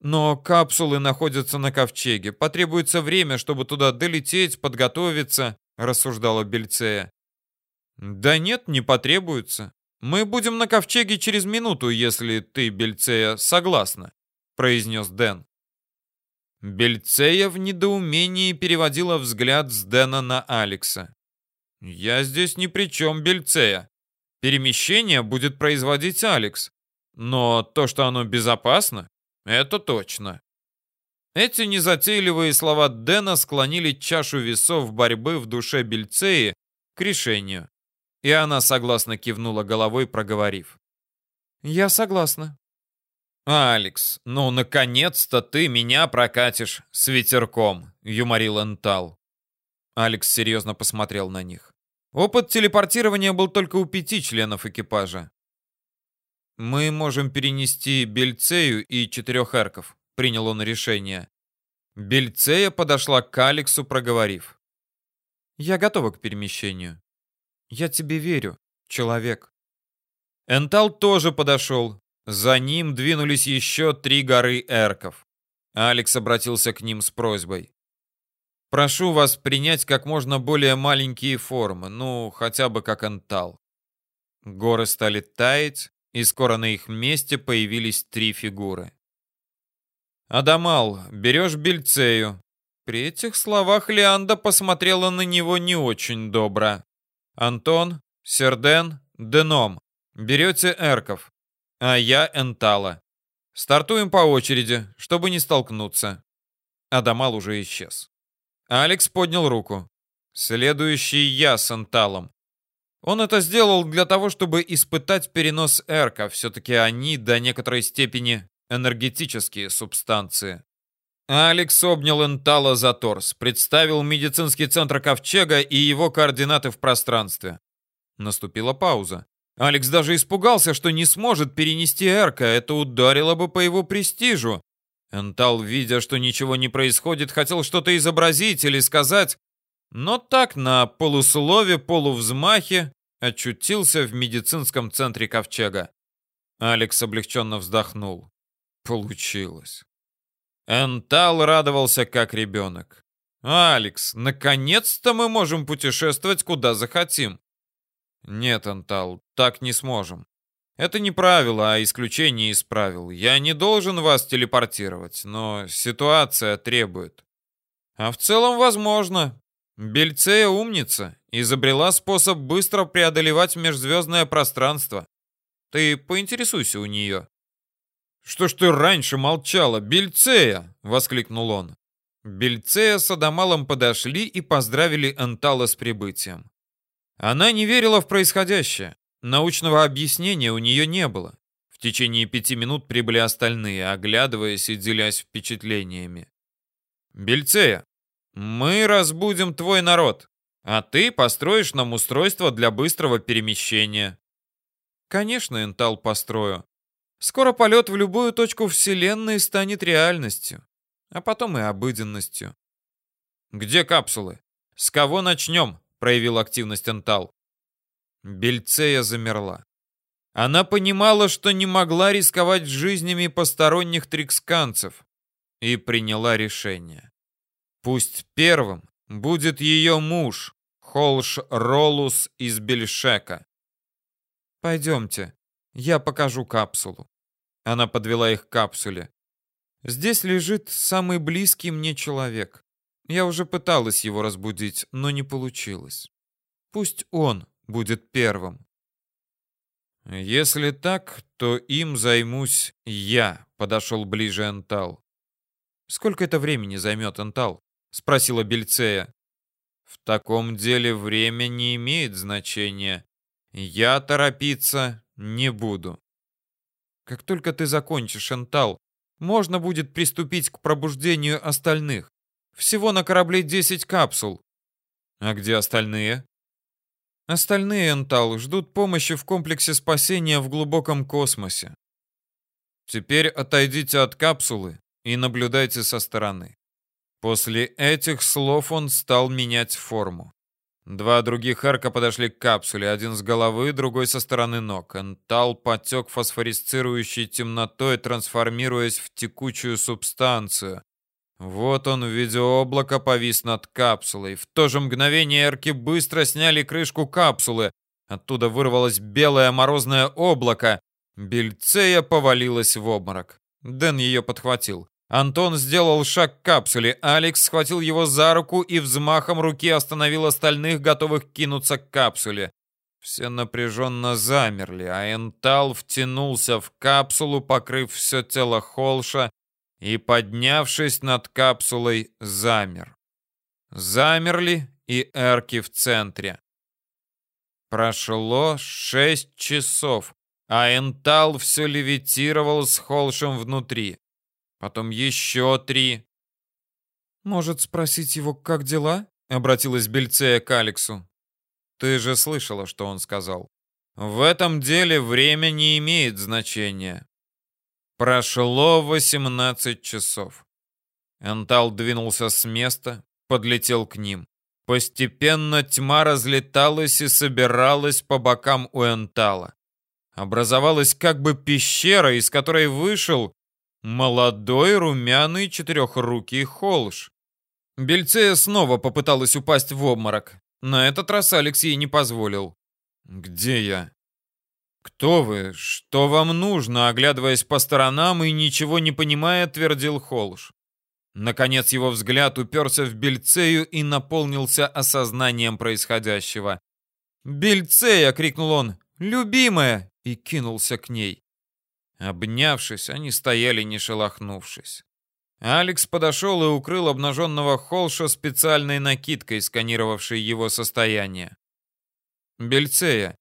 Но капсулы находятся на ковчеге. Потребуется время, чтобы туда долететь, подготовиться, рассуждала Бельцея. Да нет, не потребуется. Мы будем на ковчеге через минуту, если ты, Бельцея, согласна, произнес Дэн. Бельцея в недоумении переводила взгляд с Дэна на Алекса. «Я здесь ни при чем, Бельцея. Перемещение будет производить Алекс. Но то, что оно безопасно, это точно. Эти незатейливые слова Дэна склонили чашу весов борьбы в душе Бельцеи к решению. И она согласно кивнула головой, проговорив. «Я согласна». «Алекс, ну, наконец-то ты меня прокатишь с ветерком», — юморил Энтал. Алекс серьезно посмотрел на них. Опыт телепортирования был только у пяти членов экипажа. «Мы можем перенести Бельцею и четырех эрков», — принял он решение. Бельцея подошла к Алексу, проговорив. «Я готова к перемещению. Я тебе верю, человек». Энтал тоже подошел. За ним двинулись еще три горы эрков. Алекс обратился к ним с просьбой. «Прошу вас принять как можно более маленькие формы, ну, хотя бы как Энтал». Горы стали таять, и скоро на их месте появились три фигуры. «Адамал, берешь Бельцею». При этих словах Леанда посмотрела на него не очень добро. «Антон, Серден, Деном, берете Эрков, а я Энтала. Стартуем по очереди, чтобы не столкнуться. Адамал уже исчез. Алекс поднял руку. Следующий я с Анталом. Он это сделал для того, чтобы испытать перенос Эрка. Все-таки они до некоторой степени энергетические субстанции. Алекс обнял Энтала за торс, представил медицинский центр Ковчега и его координаты в пространстве. Наступила пауза. Алекс даже испугался, что не сможет перенести Эрка, это ударило бы по его престижу. Энтал, видя, что ничего не происходит, хотел что-то изобразить или сказать, но так на полуслове, полувзмахе очутился в медицинском центре Ковчега. Алекс облегченно вздохнул. Получилось. Энтал радовался как ребенок. «Алекс, наконец-то мы можем путешествовать куда захотим». «Нет, Энтал, так не сможем. Это не правило, а исключение из правил. Я не должен вас телепортировать, но ситуация требует». «А в целом возможно. Бельцея умница, изобрела способ быстро преодолевать межзвездное пространство. Ты поинтересуйся у нее». «Что ж ты раньше молчала, Бельцея?» — воскликнул он. Бельцея с Адамалом подошли и поздравили Энтала с прибытием. Она не верила в происходящее. Научного объяснения у нее не было. В течение пяти минут прибыли остальные, оглядываясь и делясь впечатлениями. «Бельцея, мы разбудим твой народ, а ты построишь нам устройство для быстрого перемещения». «Конечно, Энтал, построю. Скоро полет в любую точку Вселенной станет реальностью, а потом и обыденностью. «Где капсулы? С кого начнем?» — проявил активность Энтал. Бельцея замерла. Она понимала, что не могла рисковать жизнями посторонних триксканцев, и приняла решение. Пусть первым будет ее муж, Холш Ролус из Бельшека. «Пойдемте, я покажу капсулу». Она подвела их к капсуле. Здесь лежит самый близкий мне человек. Я уже пыталась его разбудить, но не получилось. Пусть он будет первым. Если так, то им займусь я, подошел ближе Антал. Сколько это времени займет Антал? Спросила Бельцея. В таком деле время не имеет значения. Я торопиться не буду. Как только ты закончишь, Энтал, можно будет приступить к пробуждению остальных. Всего на корабле 10 капсул. А где остальные? Остальные, Энтал, ждут помощи в комплексе спасения в глубоком космосе. Теперь отойдите от капсулы и наблюдайте со стороны. После этих слов он стал менять форму. Два других Эрка подошли к капсуле, один с головы, другой со стороны ног. Энтал потек фосфорисцирующей темнотой, трансформируясь в текучую субстанцию. Вот он в виде облака повис над капсулой. В то же мгновение Эрки быстро сняли крышку капсулы. Оттуда вырвалось белое морозное облако. Бельцея повалилась в обморок. Дэн ее подхватил. Антон сделал шаг к капсуле. Алекс схватил его за руку и взмахом руки остановил остальных, готовых кинуться к капсуле. Все напряженно замерли, а Энтал втянулся в капсулу, покрыв все тело Холша, и, поднявшись над капсулой, замер. Замерли и Эрки в центре. Прошло шесть часов, а Энтал все левитировал с Холшем внутри потом еще три. «Может, спросить его, как дела?» — обратилась Бельцея к Алексу. «Ты же слышала, что он сказал. В этом деле время не имеет значения». Прошло 18 часов. Энтал двинулся с места, подлетел к ним. Постепенно тьма разлеталась и собиралась по бокам у Энтала. Образовалась как бы пещера, из которой вышел Молодой, румяный, четырехрукий холш. Бельцея снова попыталась упасть в обморок. На этот раз Алексей не позволил. «Где я?» «Кто вы? Что вам нужно?» Оглядываясь по сторонам и ничего не понимая, твердил Холш. Наконец его взгляд уперся в Бельцею и наполнился осознанием происходящего. «Бельцея!» — крикнул он. «Любимая!» — и кинулся к ней. Обнявшись, они стояли не шелохнувшись. Алекс подошел и укрыл обнаженного Холша специальной накидкой, сканировавшей его состояние. «Бельцея,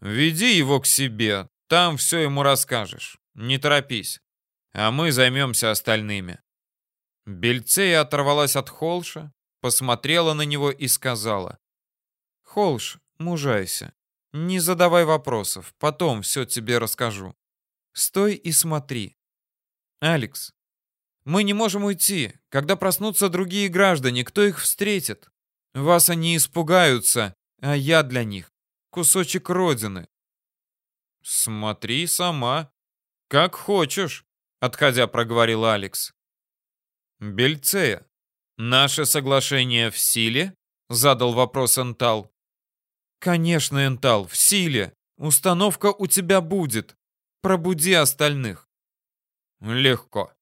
веди его к себе, там все ему расскажешь. Не торопись, а мы займемся остальными». Бельцея оторвалась от Холша, посмотрела на него и сказала. «Холш, мужайся, не задавай вопросов, потом все тебе расскажу. Стой и смотри. Алекс, мы не можем уйти. Когда проснутся другие граждане, кто их встретит? Вас они испугаются, а я для них кусочек родины. Смотри сама. Как хочешь, отходя проговорил Алекс. Бельцея, наше соглашение в силе? Задал вопрос Энтал. Конечно, Энтал, в силе. Установка у тебя будет. Пробуди остальных. Легко.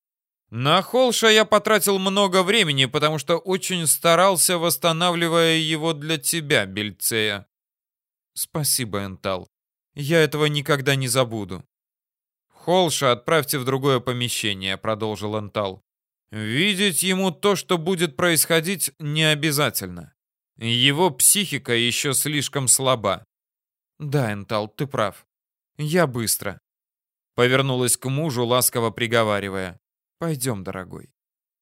На Холша я потратил много времени, потому что очень старался, восстанавливая его для тебя, Бельцея. Спасибо, Энтал. Я этого никогда не забуду. Холша отправьте в другое помещение, продолжил Энтал. Видеть ему то, что будет происходить, не обязательно. Его психика еще слишком слаба. Да, Энтал, ты прав. Я быстро. Повернулась к мужу, ласково приговаривая. «Пойдем, дорогой.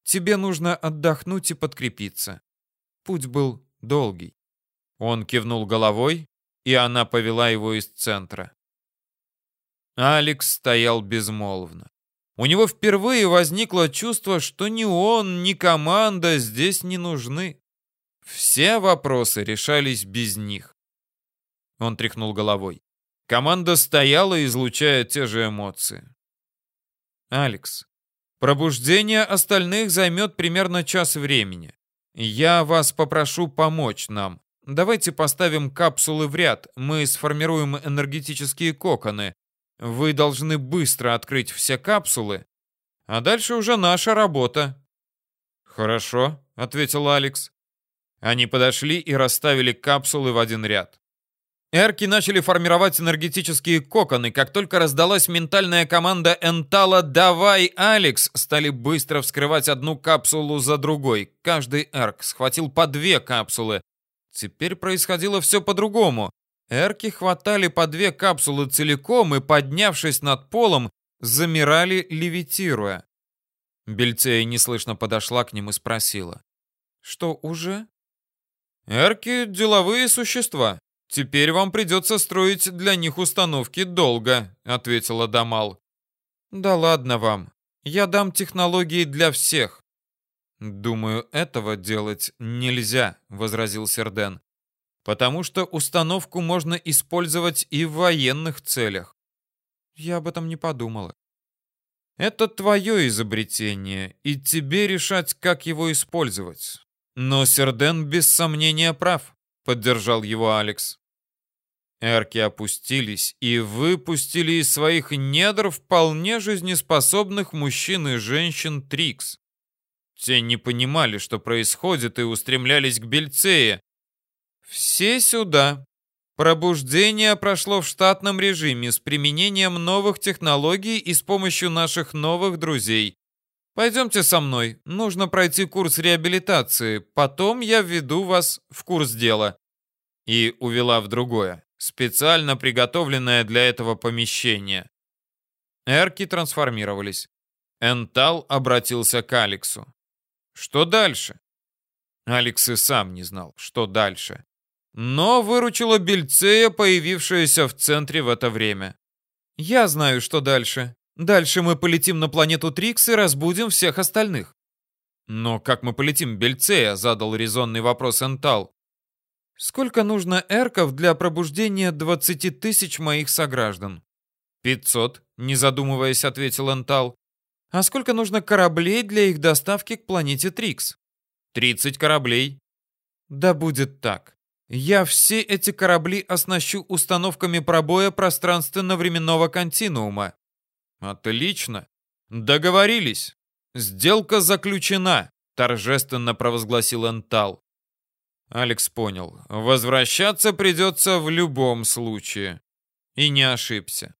Тебе нужно отдохнуть и подкрепиться. Путь был долгий». Он кивнул головой, и она повела его из центра. Алекс стоял безмолвно. У него впервые возникло чувство, что ни он, ни команда здесь не нужны. Все вопросы решались без них. Он тряхнул головой. Команда стояла, излучая те же эмоции. «Алекс, пробуждение остальных займет примерно час времени. Я вас попрошу помочь нам. Давайте поставим капсулы в ряд. Мы сформируем энергетические коконы. Вы должны быстро открыть все капсулы, а дальше уже наша работа». «Хорошо», — ответил Алекс. Они подошли и расставили капсулы в один ряд. Эрки начали формировать энергетические коконы. Как только раздалась ментальная команда Энтала «Давай, Алекс!», стали быстро вскрывать одну капсулу за другой. Каждый Эрк схватил по две капсулы. Теперь происходило все по-другому. Эрки хватали по две капсулы целиком и, поднявшись над полом, замирали, левитируя. Бельцея неслышно подошла к ним и спросила. «Что, уже?» «Эрки — деловые существа. «Теперь вам придется строить для них установки долго», — ответила Дамал. «Да ладно вам. Я дам технологии для всех». «Думаю, этого делать нельзя», — возразил Серден. «Потому что установку можно использовать и в военных целях». «Я об этом не подумала». «Это твое изобретение, и тебе решать, как его использовать». Но Серден без сомнения прав, поддержал его Алекс. Эрки опустились и выпустили из своих недр вполне жизнеспособных мужчин и женщин Трикс. Те не понимали, что происходит, и устремлялись к Бельцее. «Все сюда!» Пробуждение прошло в штатном режиме с применением новых технологий и с помощью наших новых друзей. Пойдемте со мной, нужно пройти курс реабилитации, потом я введу вас в курс дела. И увела в другое специально приготовленное для этого помещение. Эрки трансформировались. Энтал обратился к Алексу. Что дальше? Алекс и сам не знал, что дальше. Но выручила Бельцея, появившаяся в центре в это время. «Я знаю, что дальше. Дальше мы полетим на планету Трикс и разбудим всех остальных». «Но как мы полетим, Бельцея?» — задал резонный вопрос Энтал. Сколько нужно эрков для пробуждения 20 тысяч моих сограждан? 500, не задумываясь, ответил Энтал. А сколько нужно кораблей для их доставки к планете Трикс? 30 кораблей. Да будет так. Я все эти корабли оснащу установками пробоя пространственно-временного континуума. Отлично. Договорились. Сделка заключена, торжественно провозгласил Энтал. Алекс понял. Возвращаться придется в любом случае. И не ошибся.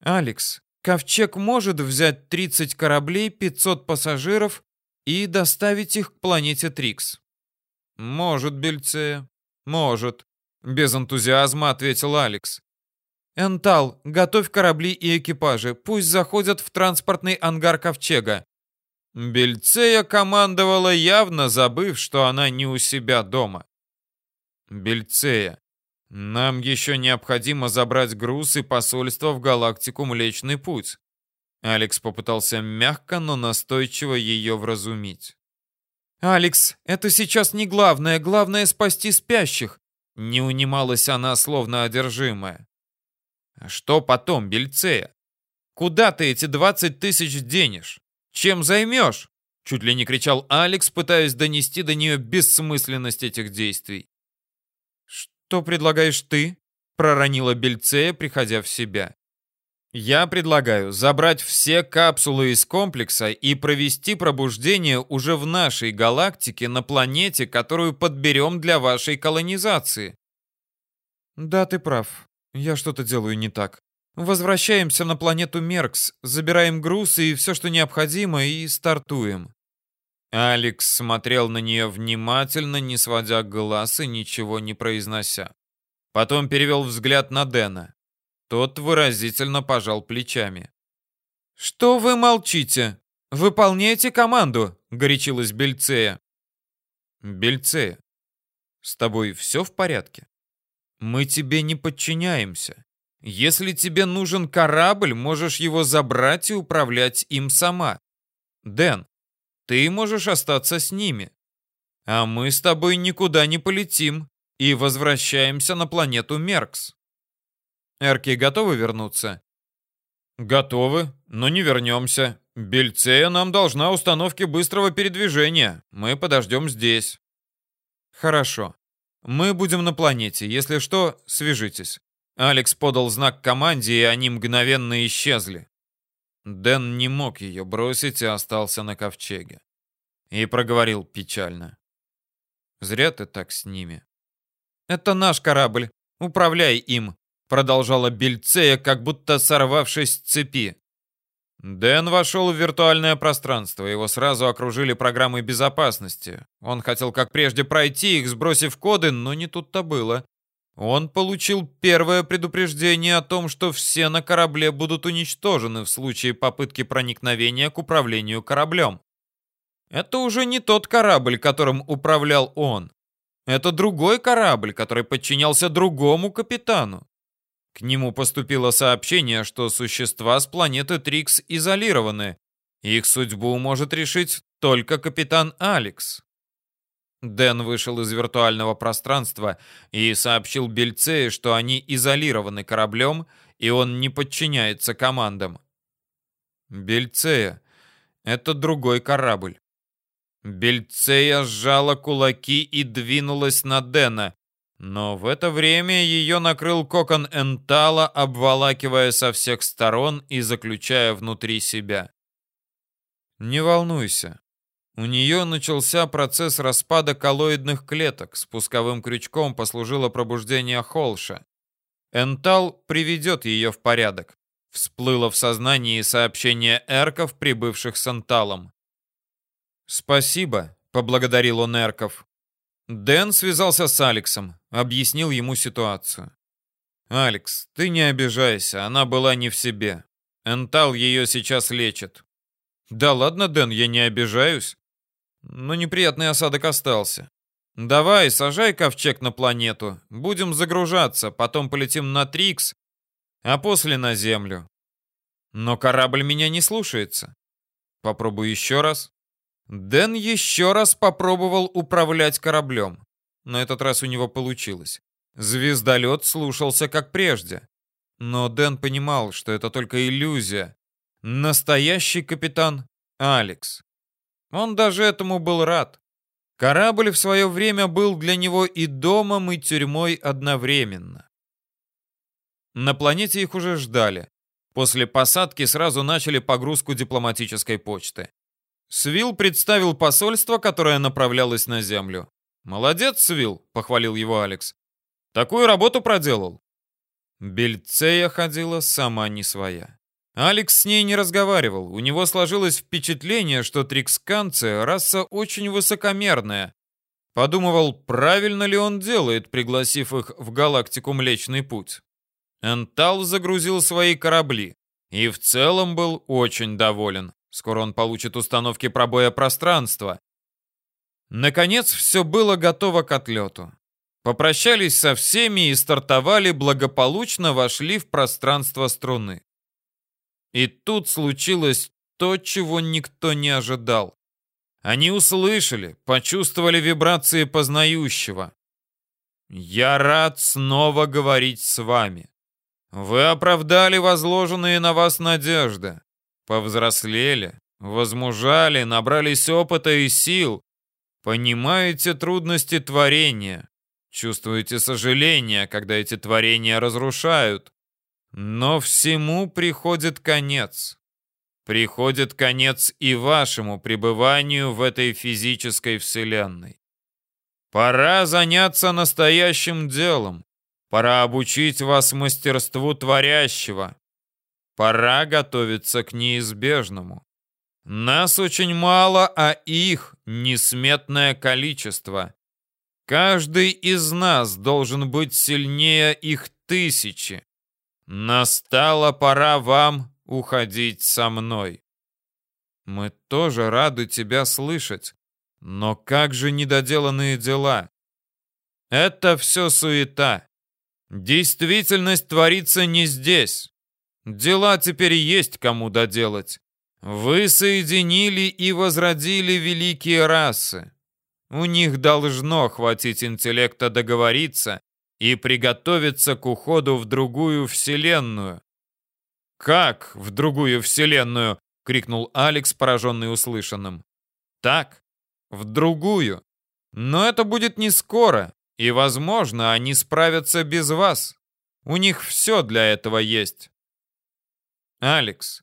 «Алекс, Ковчег может взять 30 кораблей, 500 пассажиров и доставить их к планете Трикс. Может, Бельцея, может. Без энтузиазма ответил Алекс. Энтал, готовь корабли и экипажи. Пусть заходят в транспортный ангар Ковчега. Бельцея командовала, явно забыв, что она не у себя дома. Бельцея, нам еще необходимо забрать груз и посольство в галактику Млечный Путь. Алекс попытался мягко, но настойчиво ее вразумить. «Алекс, это сейчас не главное. Главное — спасти спящих!» Не унималась она, словно одержимая. «А что потом, Бельцея? Куда ты эти двадцать тысяч денешь? Чем займешь?» Чуть ли не кричал Алекс, пытаясь донести до нее бессмысленность этих действий. «Что предлагаешь ты?» — проронила Бельцея, приходя в себя. Я предлагаю забрать все капсулы из комплекса и провести пробуждение уже в нашей галактике на планете, которую подберем для вашей колонизации. Да, ты прав. Я что-то делаю не так. Возвращаемся на планету Меркс, забираем груз и все, что необходимо, и стартуем. Алекс смотрел на нее внимательно, не сводя глаз и ничего не произнося. Потом перевел взгляд на Дэна. Тот выразительно пожал плечами. «Что вы молчите? Выполняйте команду!» — горячилась Бельцея. «Бельцея, с тобой все в порядке? Мы тебе не подчиняемся. Если тебе нужен корабль, можешь его забрать и управлять им сама. Дэн, ты можешь остаться с ними. А мы с тобой никуда не полетим и возвращаемся на планету Меркс. Эрки готовы вернуться? Готовы, но не вернемся. Бельцея нам должна установки быстрого передвижения. Мы подождем здесь. Хорошо. Мы будем на планете. Если что, свяжитесь. Алекс подал знак команде, и они мгновенно исчезли. Дэн не мог ее бросить и остался на ковчеге. И проговорил печально. «Зря ты так с ними». «Это наш корабль. Управляй им», — продолжала Бельцея, как будто сорвавшись с цепи. Дэн вошел в виртуальное пространство. Его сразу окружили программы безопасности. Он хотел, как прежде, пройти их, сбросив коды, но не тут-то было. Он получил первое предупреждение о том, что все на корабле будут уничтожены в случае попытки проникновения к управлению кораблем. Это уже не тот корабль, которым управлял он. Это другой корабль, который подчинялся другому капитану. К нему поступило сообщение, что существа с планеты Трикс изолированы. Их судьбу может решить только капитан Алекс. Дэн вышел из виртуального пространства и сообщил Бельцее, что они изолированы кораблем, и он не подчиняется командам. Бельцея — это другой корабль. Бельцея сжала кулаки и двинулась на Дэна, но в это время ее накрыл кокон Энтала, обволакивая со всех сторон и заключая внутри себя. «Не волнуйся, у нее начался процесс распада коллоидных клеток. Спусковым крючком послужило пробуждение Холша. Энтал приведет ее в порядок. Всплыло в сознании сообщение эрков, прибывших с Энталом. «Спасибо», — поблагодарил он эрков. Дэн связался с Алексом, объяснил ему ситуацию. «Алекс, ты не обижайся, она была не в себе. Энтал ее сейчас лечит». «Да ладно, Дэн, я не обижаюсь но неприятный осадок остался. Давай, сажай ковчег на планету. Будем загружаться, потом полетим на Трикс, а после на Землю. Но корабль меня не слушается. Попробуй еще раз. Дэн еще раз попробовал управлять кораблем. На этот раз у него получилось. Звездолет слушался как прежде. Но Дэн понимал, что это только иллюзия. Настоящий капитан Алекс. Он даже этому был рад. Корабль в свое время был для него и домом, и тюрьмой одновременно. На планете их уже ждали. После посадки сразу начали погрузку дипломатической почты. Свил представил посольство, которое направлялось на Землю. «Молодец, Свил», — похвалил его Алекс. «Такую работу проделал». Бельцея ходила сама не своя. Алекс с ней не разговаривал. У него сложилось впечатление, что триксканцы — раса очень высокомерная. Подумывал, правильно ли он делает, пригласив их в галактику Млечный Путь. Энтал загрузил свои корабли и в целом был очень доволен. Скоро он получит установки пробоя пространства. Наконец, все было готово к отлету. Попрощались со всеми и стартовали, благополучно вошли в пространство струны. И тут случилось то, чего никто не ожидал. Они услышали, почувствовали вибрации познающего. «Я рад снова говорить с вами. Вы оправдали возложенные на вас надежды, повзрослели, возмужали, набрались опыта и сил, понимаете трудности творения, чувствуете сожаление, когда эти творения разрушают. Но всему приходит конец. Приходит конец и вашему пребыванию в этой физической вселенной. Пора заняться настоящим делом. Пора обучить вас мастерству творящего. Пора готовиться к неизбежному. Нас очень мало, а их несметное количество. Каждый из нас должен быть сильнее их тысячи. Настала пора вам уходить со мной. Мы тоже рады тебя слышать, но как же недоделанные дела? Это все суета. Действительность творится не здесь. Дела теперь есть кому доделать. Вы соединили и возродили великие расы. У них должно хватить интеллекта договориться и приготовиться к уходу в другую вселенную. «Как в другую вселенную?» — крикнул Алекс, пораженный услышанным. «Так, в другую. Но это будет не скоро, и, возможно, они справятся без вас. У них все для этого есть». «Алекс,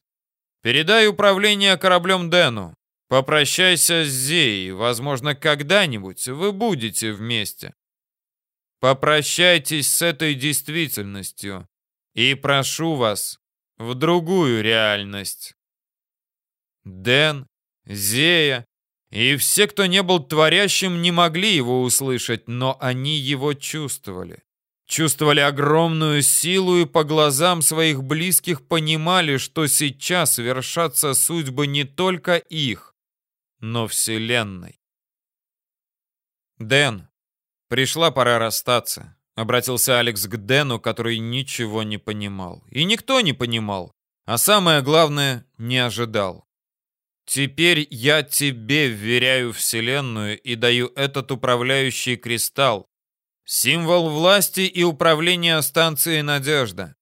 передай управление кораблем Дэну. Попрощайся с Зеей. Возможно, когда-нибудь вы будете вместе. Попрощайтесь с этой действительностью и прошу вас в другую реальность. Дэн, Зея и все, кто не был творящим, не могли его услышать, но они его чувствовали. Чувствовали огромную силу и по глазам своих близких понимали, что сейчас вершатся судьбы не только их, но Вселенной. Дэн, Пришла пора расстаться. Обратился Алекс к Дэну, который ничего не понимал. И никто не понимал. А самое главное, не ожидал. Теперь я тебе вверяю Вселенную и даю этот управляющий кристалл. Символ власти и управления станцией Надежда.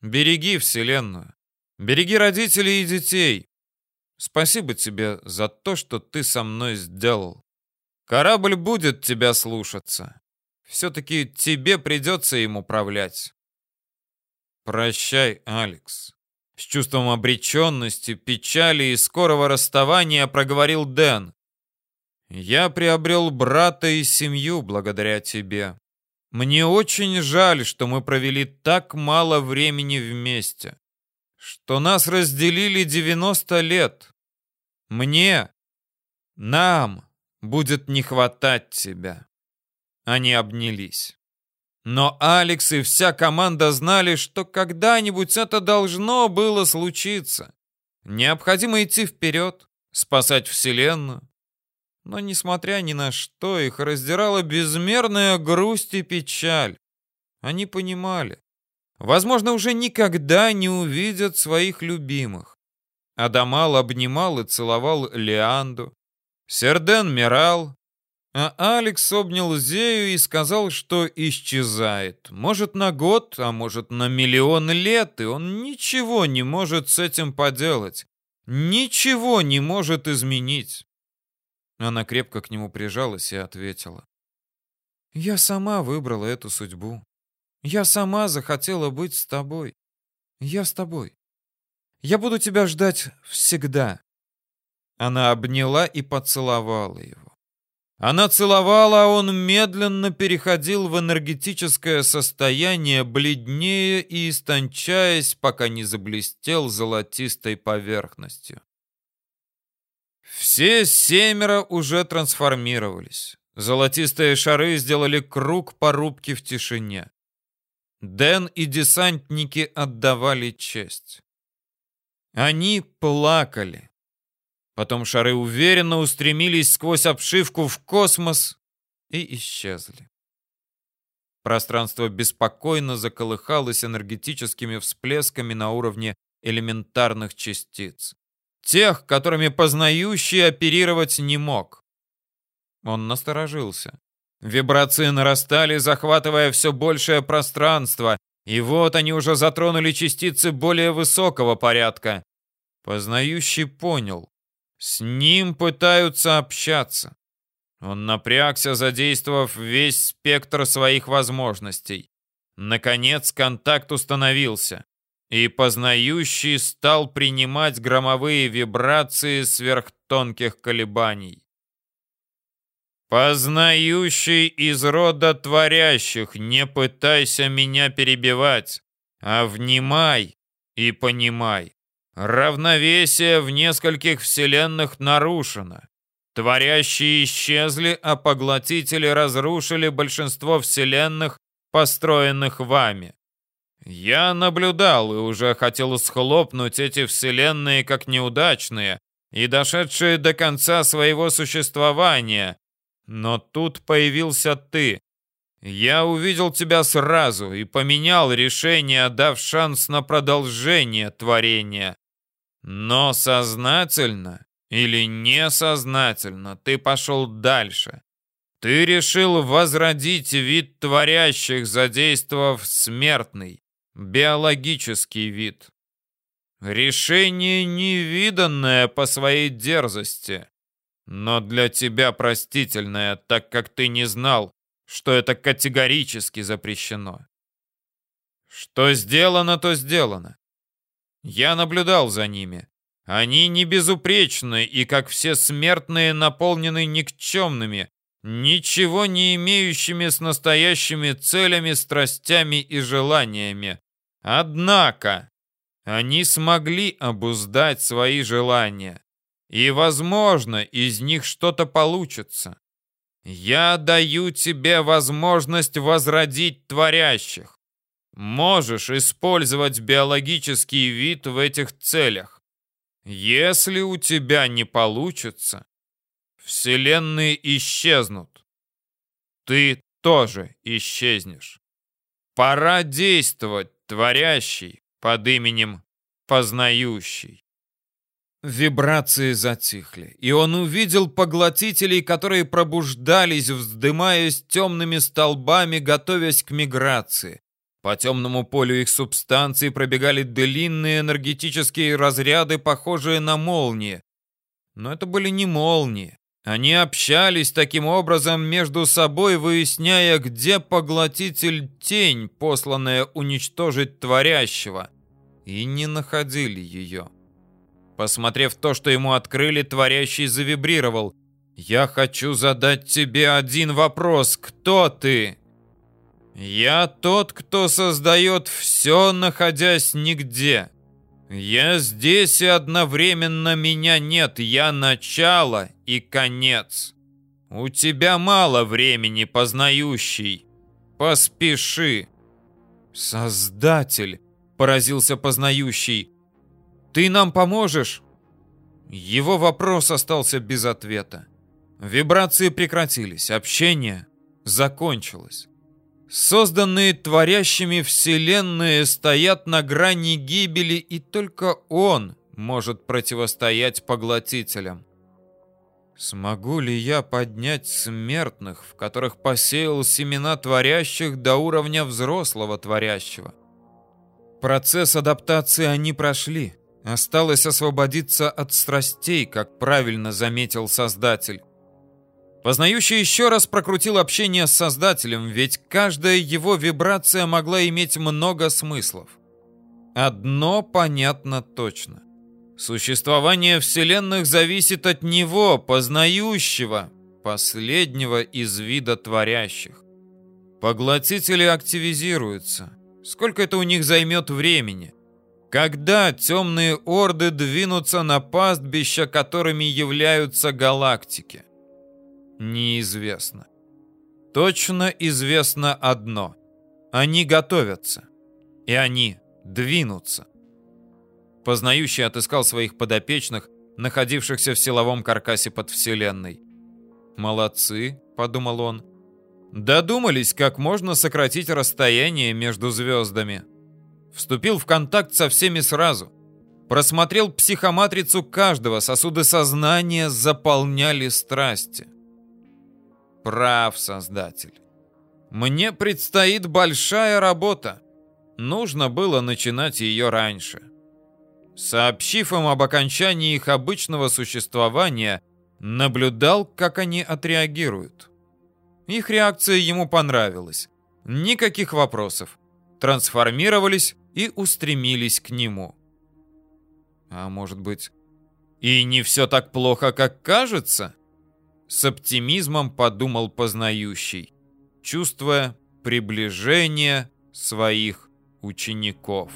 Береги Вселенную. Береги родителей и детей. Спасибо тебе за то, что ты со мной сделал. Корабль будет тебя слушаться. Все-таки тебе придется им управлять. Прощай, Алекс. С чувством обреченности, печали и скорого расставания проговорил Дэн. Я приобрел брата и семью благодаря тебе. Мне очень жаль, что мы провели так мало времени вместе. Что нас разделили 90 лет. Мне, нам, будет не хватать тебя. Они обнялись. Но Алекс и вся команда знали, что когда-нибудь это должно было случиться. Необходимо идти вперед, спасать Вселенную. Но, несмотря ни на что, их раздирала безмерная грусть и печаль. Они понимали. Возможно, уже никогда не увидят своих любимых. Адамал обнимал и целовал Леанду. Серден Мирал, а Алекс обнял Зею и сказал, что исчезает. Может, на год, а может, на миллион лет, и он ничего не может с этим поделать. Ничего не может изменить. Она крепко к нему прижалась и ответила. «Я сама выбрала эту судьбу. Я сама захотела быть с тобой. Я с тобой. Я буду тебя ждать всегда. Она обняла и поцеловала его. Она целовала, а он медленно переходил в энергетическое состояние, бледнее и истончаясь, пока не заблестел золотистой поверхностью. Все семеро уже трансформировались. Золотистые шары сделали круг порубки в тишине. Дэн и десантники отдавали честь. Они плакали. Потом шары уверенно устремились сквозь обшивку в космос и исчезли. Пространство беспокойно заколыхалось энергетическими всплесками на уровне элементарных частиц. Тех, которыми познающий оперировать не мог. Он насторожился. Вибрации нарастали, захватывая все большее пространство, и вот они уже затронули частицы более высокого порядка. Познающий понял. С ним пытаются общаться. Он напрягся, задействовав весь спектр своих возможностей. Наконец контакт установился, и познающий стал принимать громовые вибрации сверхтонких колебаний. Познающий из рода творящих, не пытайся меня перебивать, а внимай и понимай. Равновесие в нескольких вселенных нарушено. Творящие исчезли, а поглотители разрушили большинство вселенных, построенных вами. Я наблюдал и уже хотел схлопнуть эти вселенные как неудачные и дошедшие до конца своего существования, но тут появился ты. Я увидел тебя сразу и поменял решение, дав шанс на продолжение творения. Но сознательно или несознательно ты пошел дальше. Ты решил возродить вид творящих, задействовав смертный, биологический вид. Решение невиданное по своей дерзости но для тебя простительное, так как ты не знал, что это категорически запрещено. Что сделано, то сделано. Я наблюдал за ними. Они не безупречны и, как все смертные, наполнены никчемными, ничего не имеющими с настоящими целями, страстями и желаниями. Однако они смогли обуздать свои желания. И, возможно, из них что-то получится. Я даю тебе возможность возродить творящих. Можешь использовать биологический вид в этих целях. Если у тебя не получится, вселенные исчезнут. Ты тоже исчезнешь. Пора действовать, творящий, под именем познающий. Вибрации затихли, и он увидел поглотителей, которые пробуждались, вздымаясь темными столбами, готовясь к миграции. По темному полю их субстанций пробегали длинные энергетические разряды, похожие на молнии. Но это были не молнии. Они общались таким образом между собой, выясняя, где поглотитель тень, посланная уничтожить творящего, и не находили ее. Посмотрев то, что ему открыли, творящий завибрировал. «Я хочу задать тебе один вопрос. Кто ты?» «Я тот, кто создает все, находясь нигде. Я здесь, и одновременно меня нет. Я начало и конец. У тебя мало времени, познающий. Поспеши». «Создатель!» — поразился познающий. Ты нам поможешь?» Его вопрос остался без ответа. Вибрации прекратились, общение закончилось. Созданные творящими вселенные стоят на грани гибели, и только он может противостоять поглотителям. Смогу ли я поднять смертных, в которых посеял семена творящих до уровня взрослого творящего? Процесс адаптации они прошли. Осталось освободиться от страстей, как правильно заметил Создатель. Познающий еще раз прокрутил общение с Создателем, ведь каждая его вибрация могла иметь много смыслов. Одно понятно точно. Существование вселенных зависит от него, познающего, последнего из вида творящих. Поглотители активизируются. Сколько это у них займет времени? Когда темные орды двинутся на пастбища, которыми являются галактики? Неизвестно. Точно известно одно. Они готовятся. И они двинутся. Познающий отыскал своих подопечных, находившихся в силовом каркасе под Вселенной. «Молодцы», — подумал он, — Додумались, как можно сократить расстояние между звездами. Вступил в контакт со всеми сразу. Просмотрел психоматрицу каждого, сосуды сознания заполняли страсти. Прав, Создатель. Мне предстоит большая работа. Нужно было начинать ее раньше. Сообщив им об окончании их обычного существования, наблюдал, как они отреагируют. Их реакция ему понравилась. Никаких вопросов. Трансформировались и устремились к нему. А может быть, и не все так плохо, как кажется? С оптимизмом подумал познающий, чувствуя приближение своих учеников.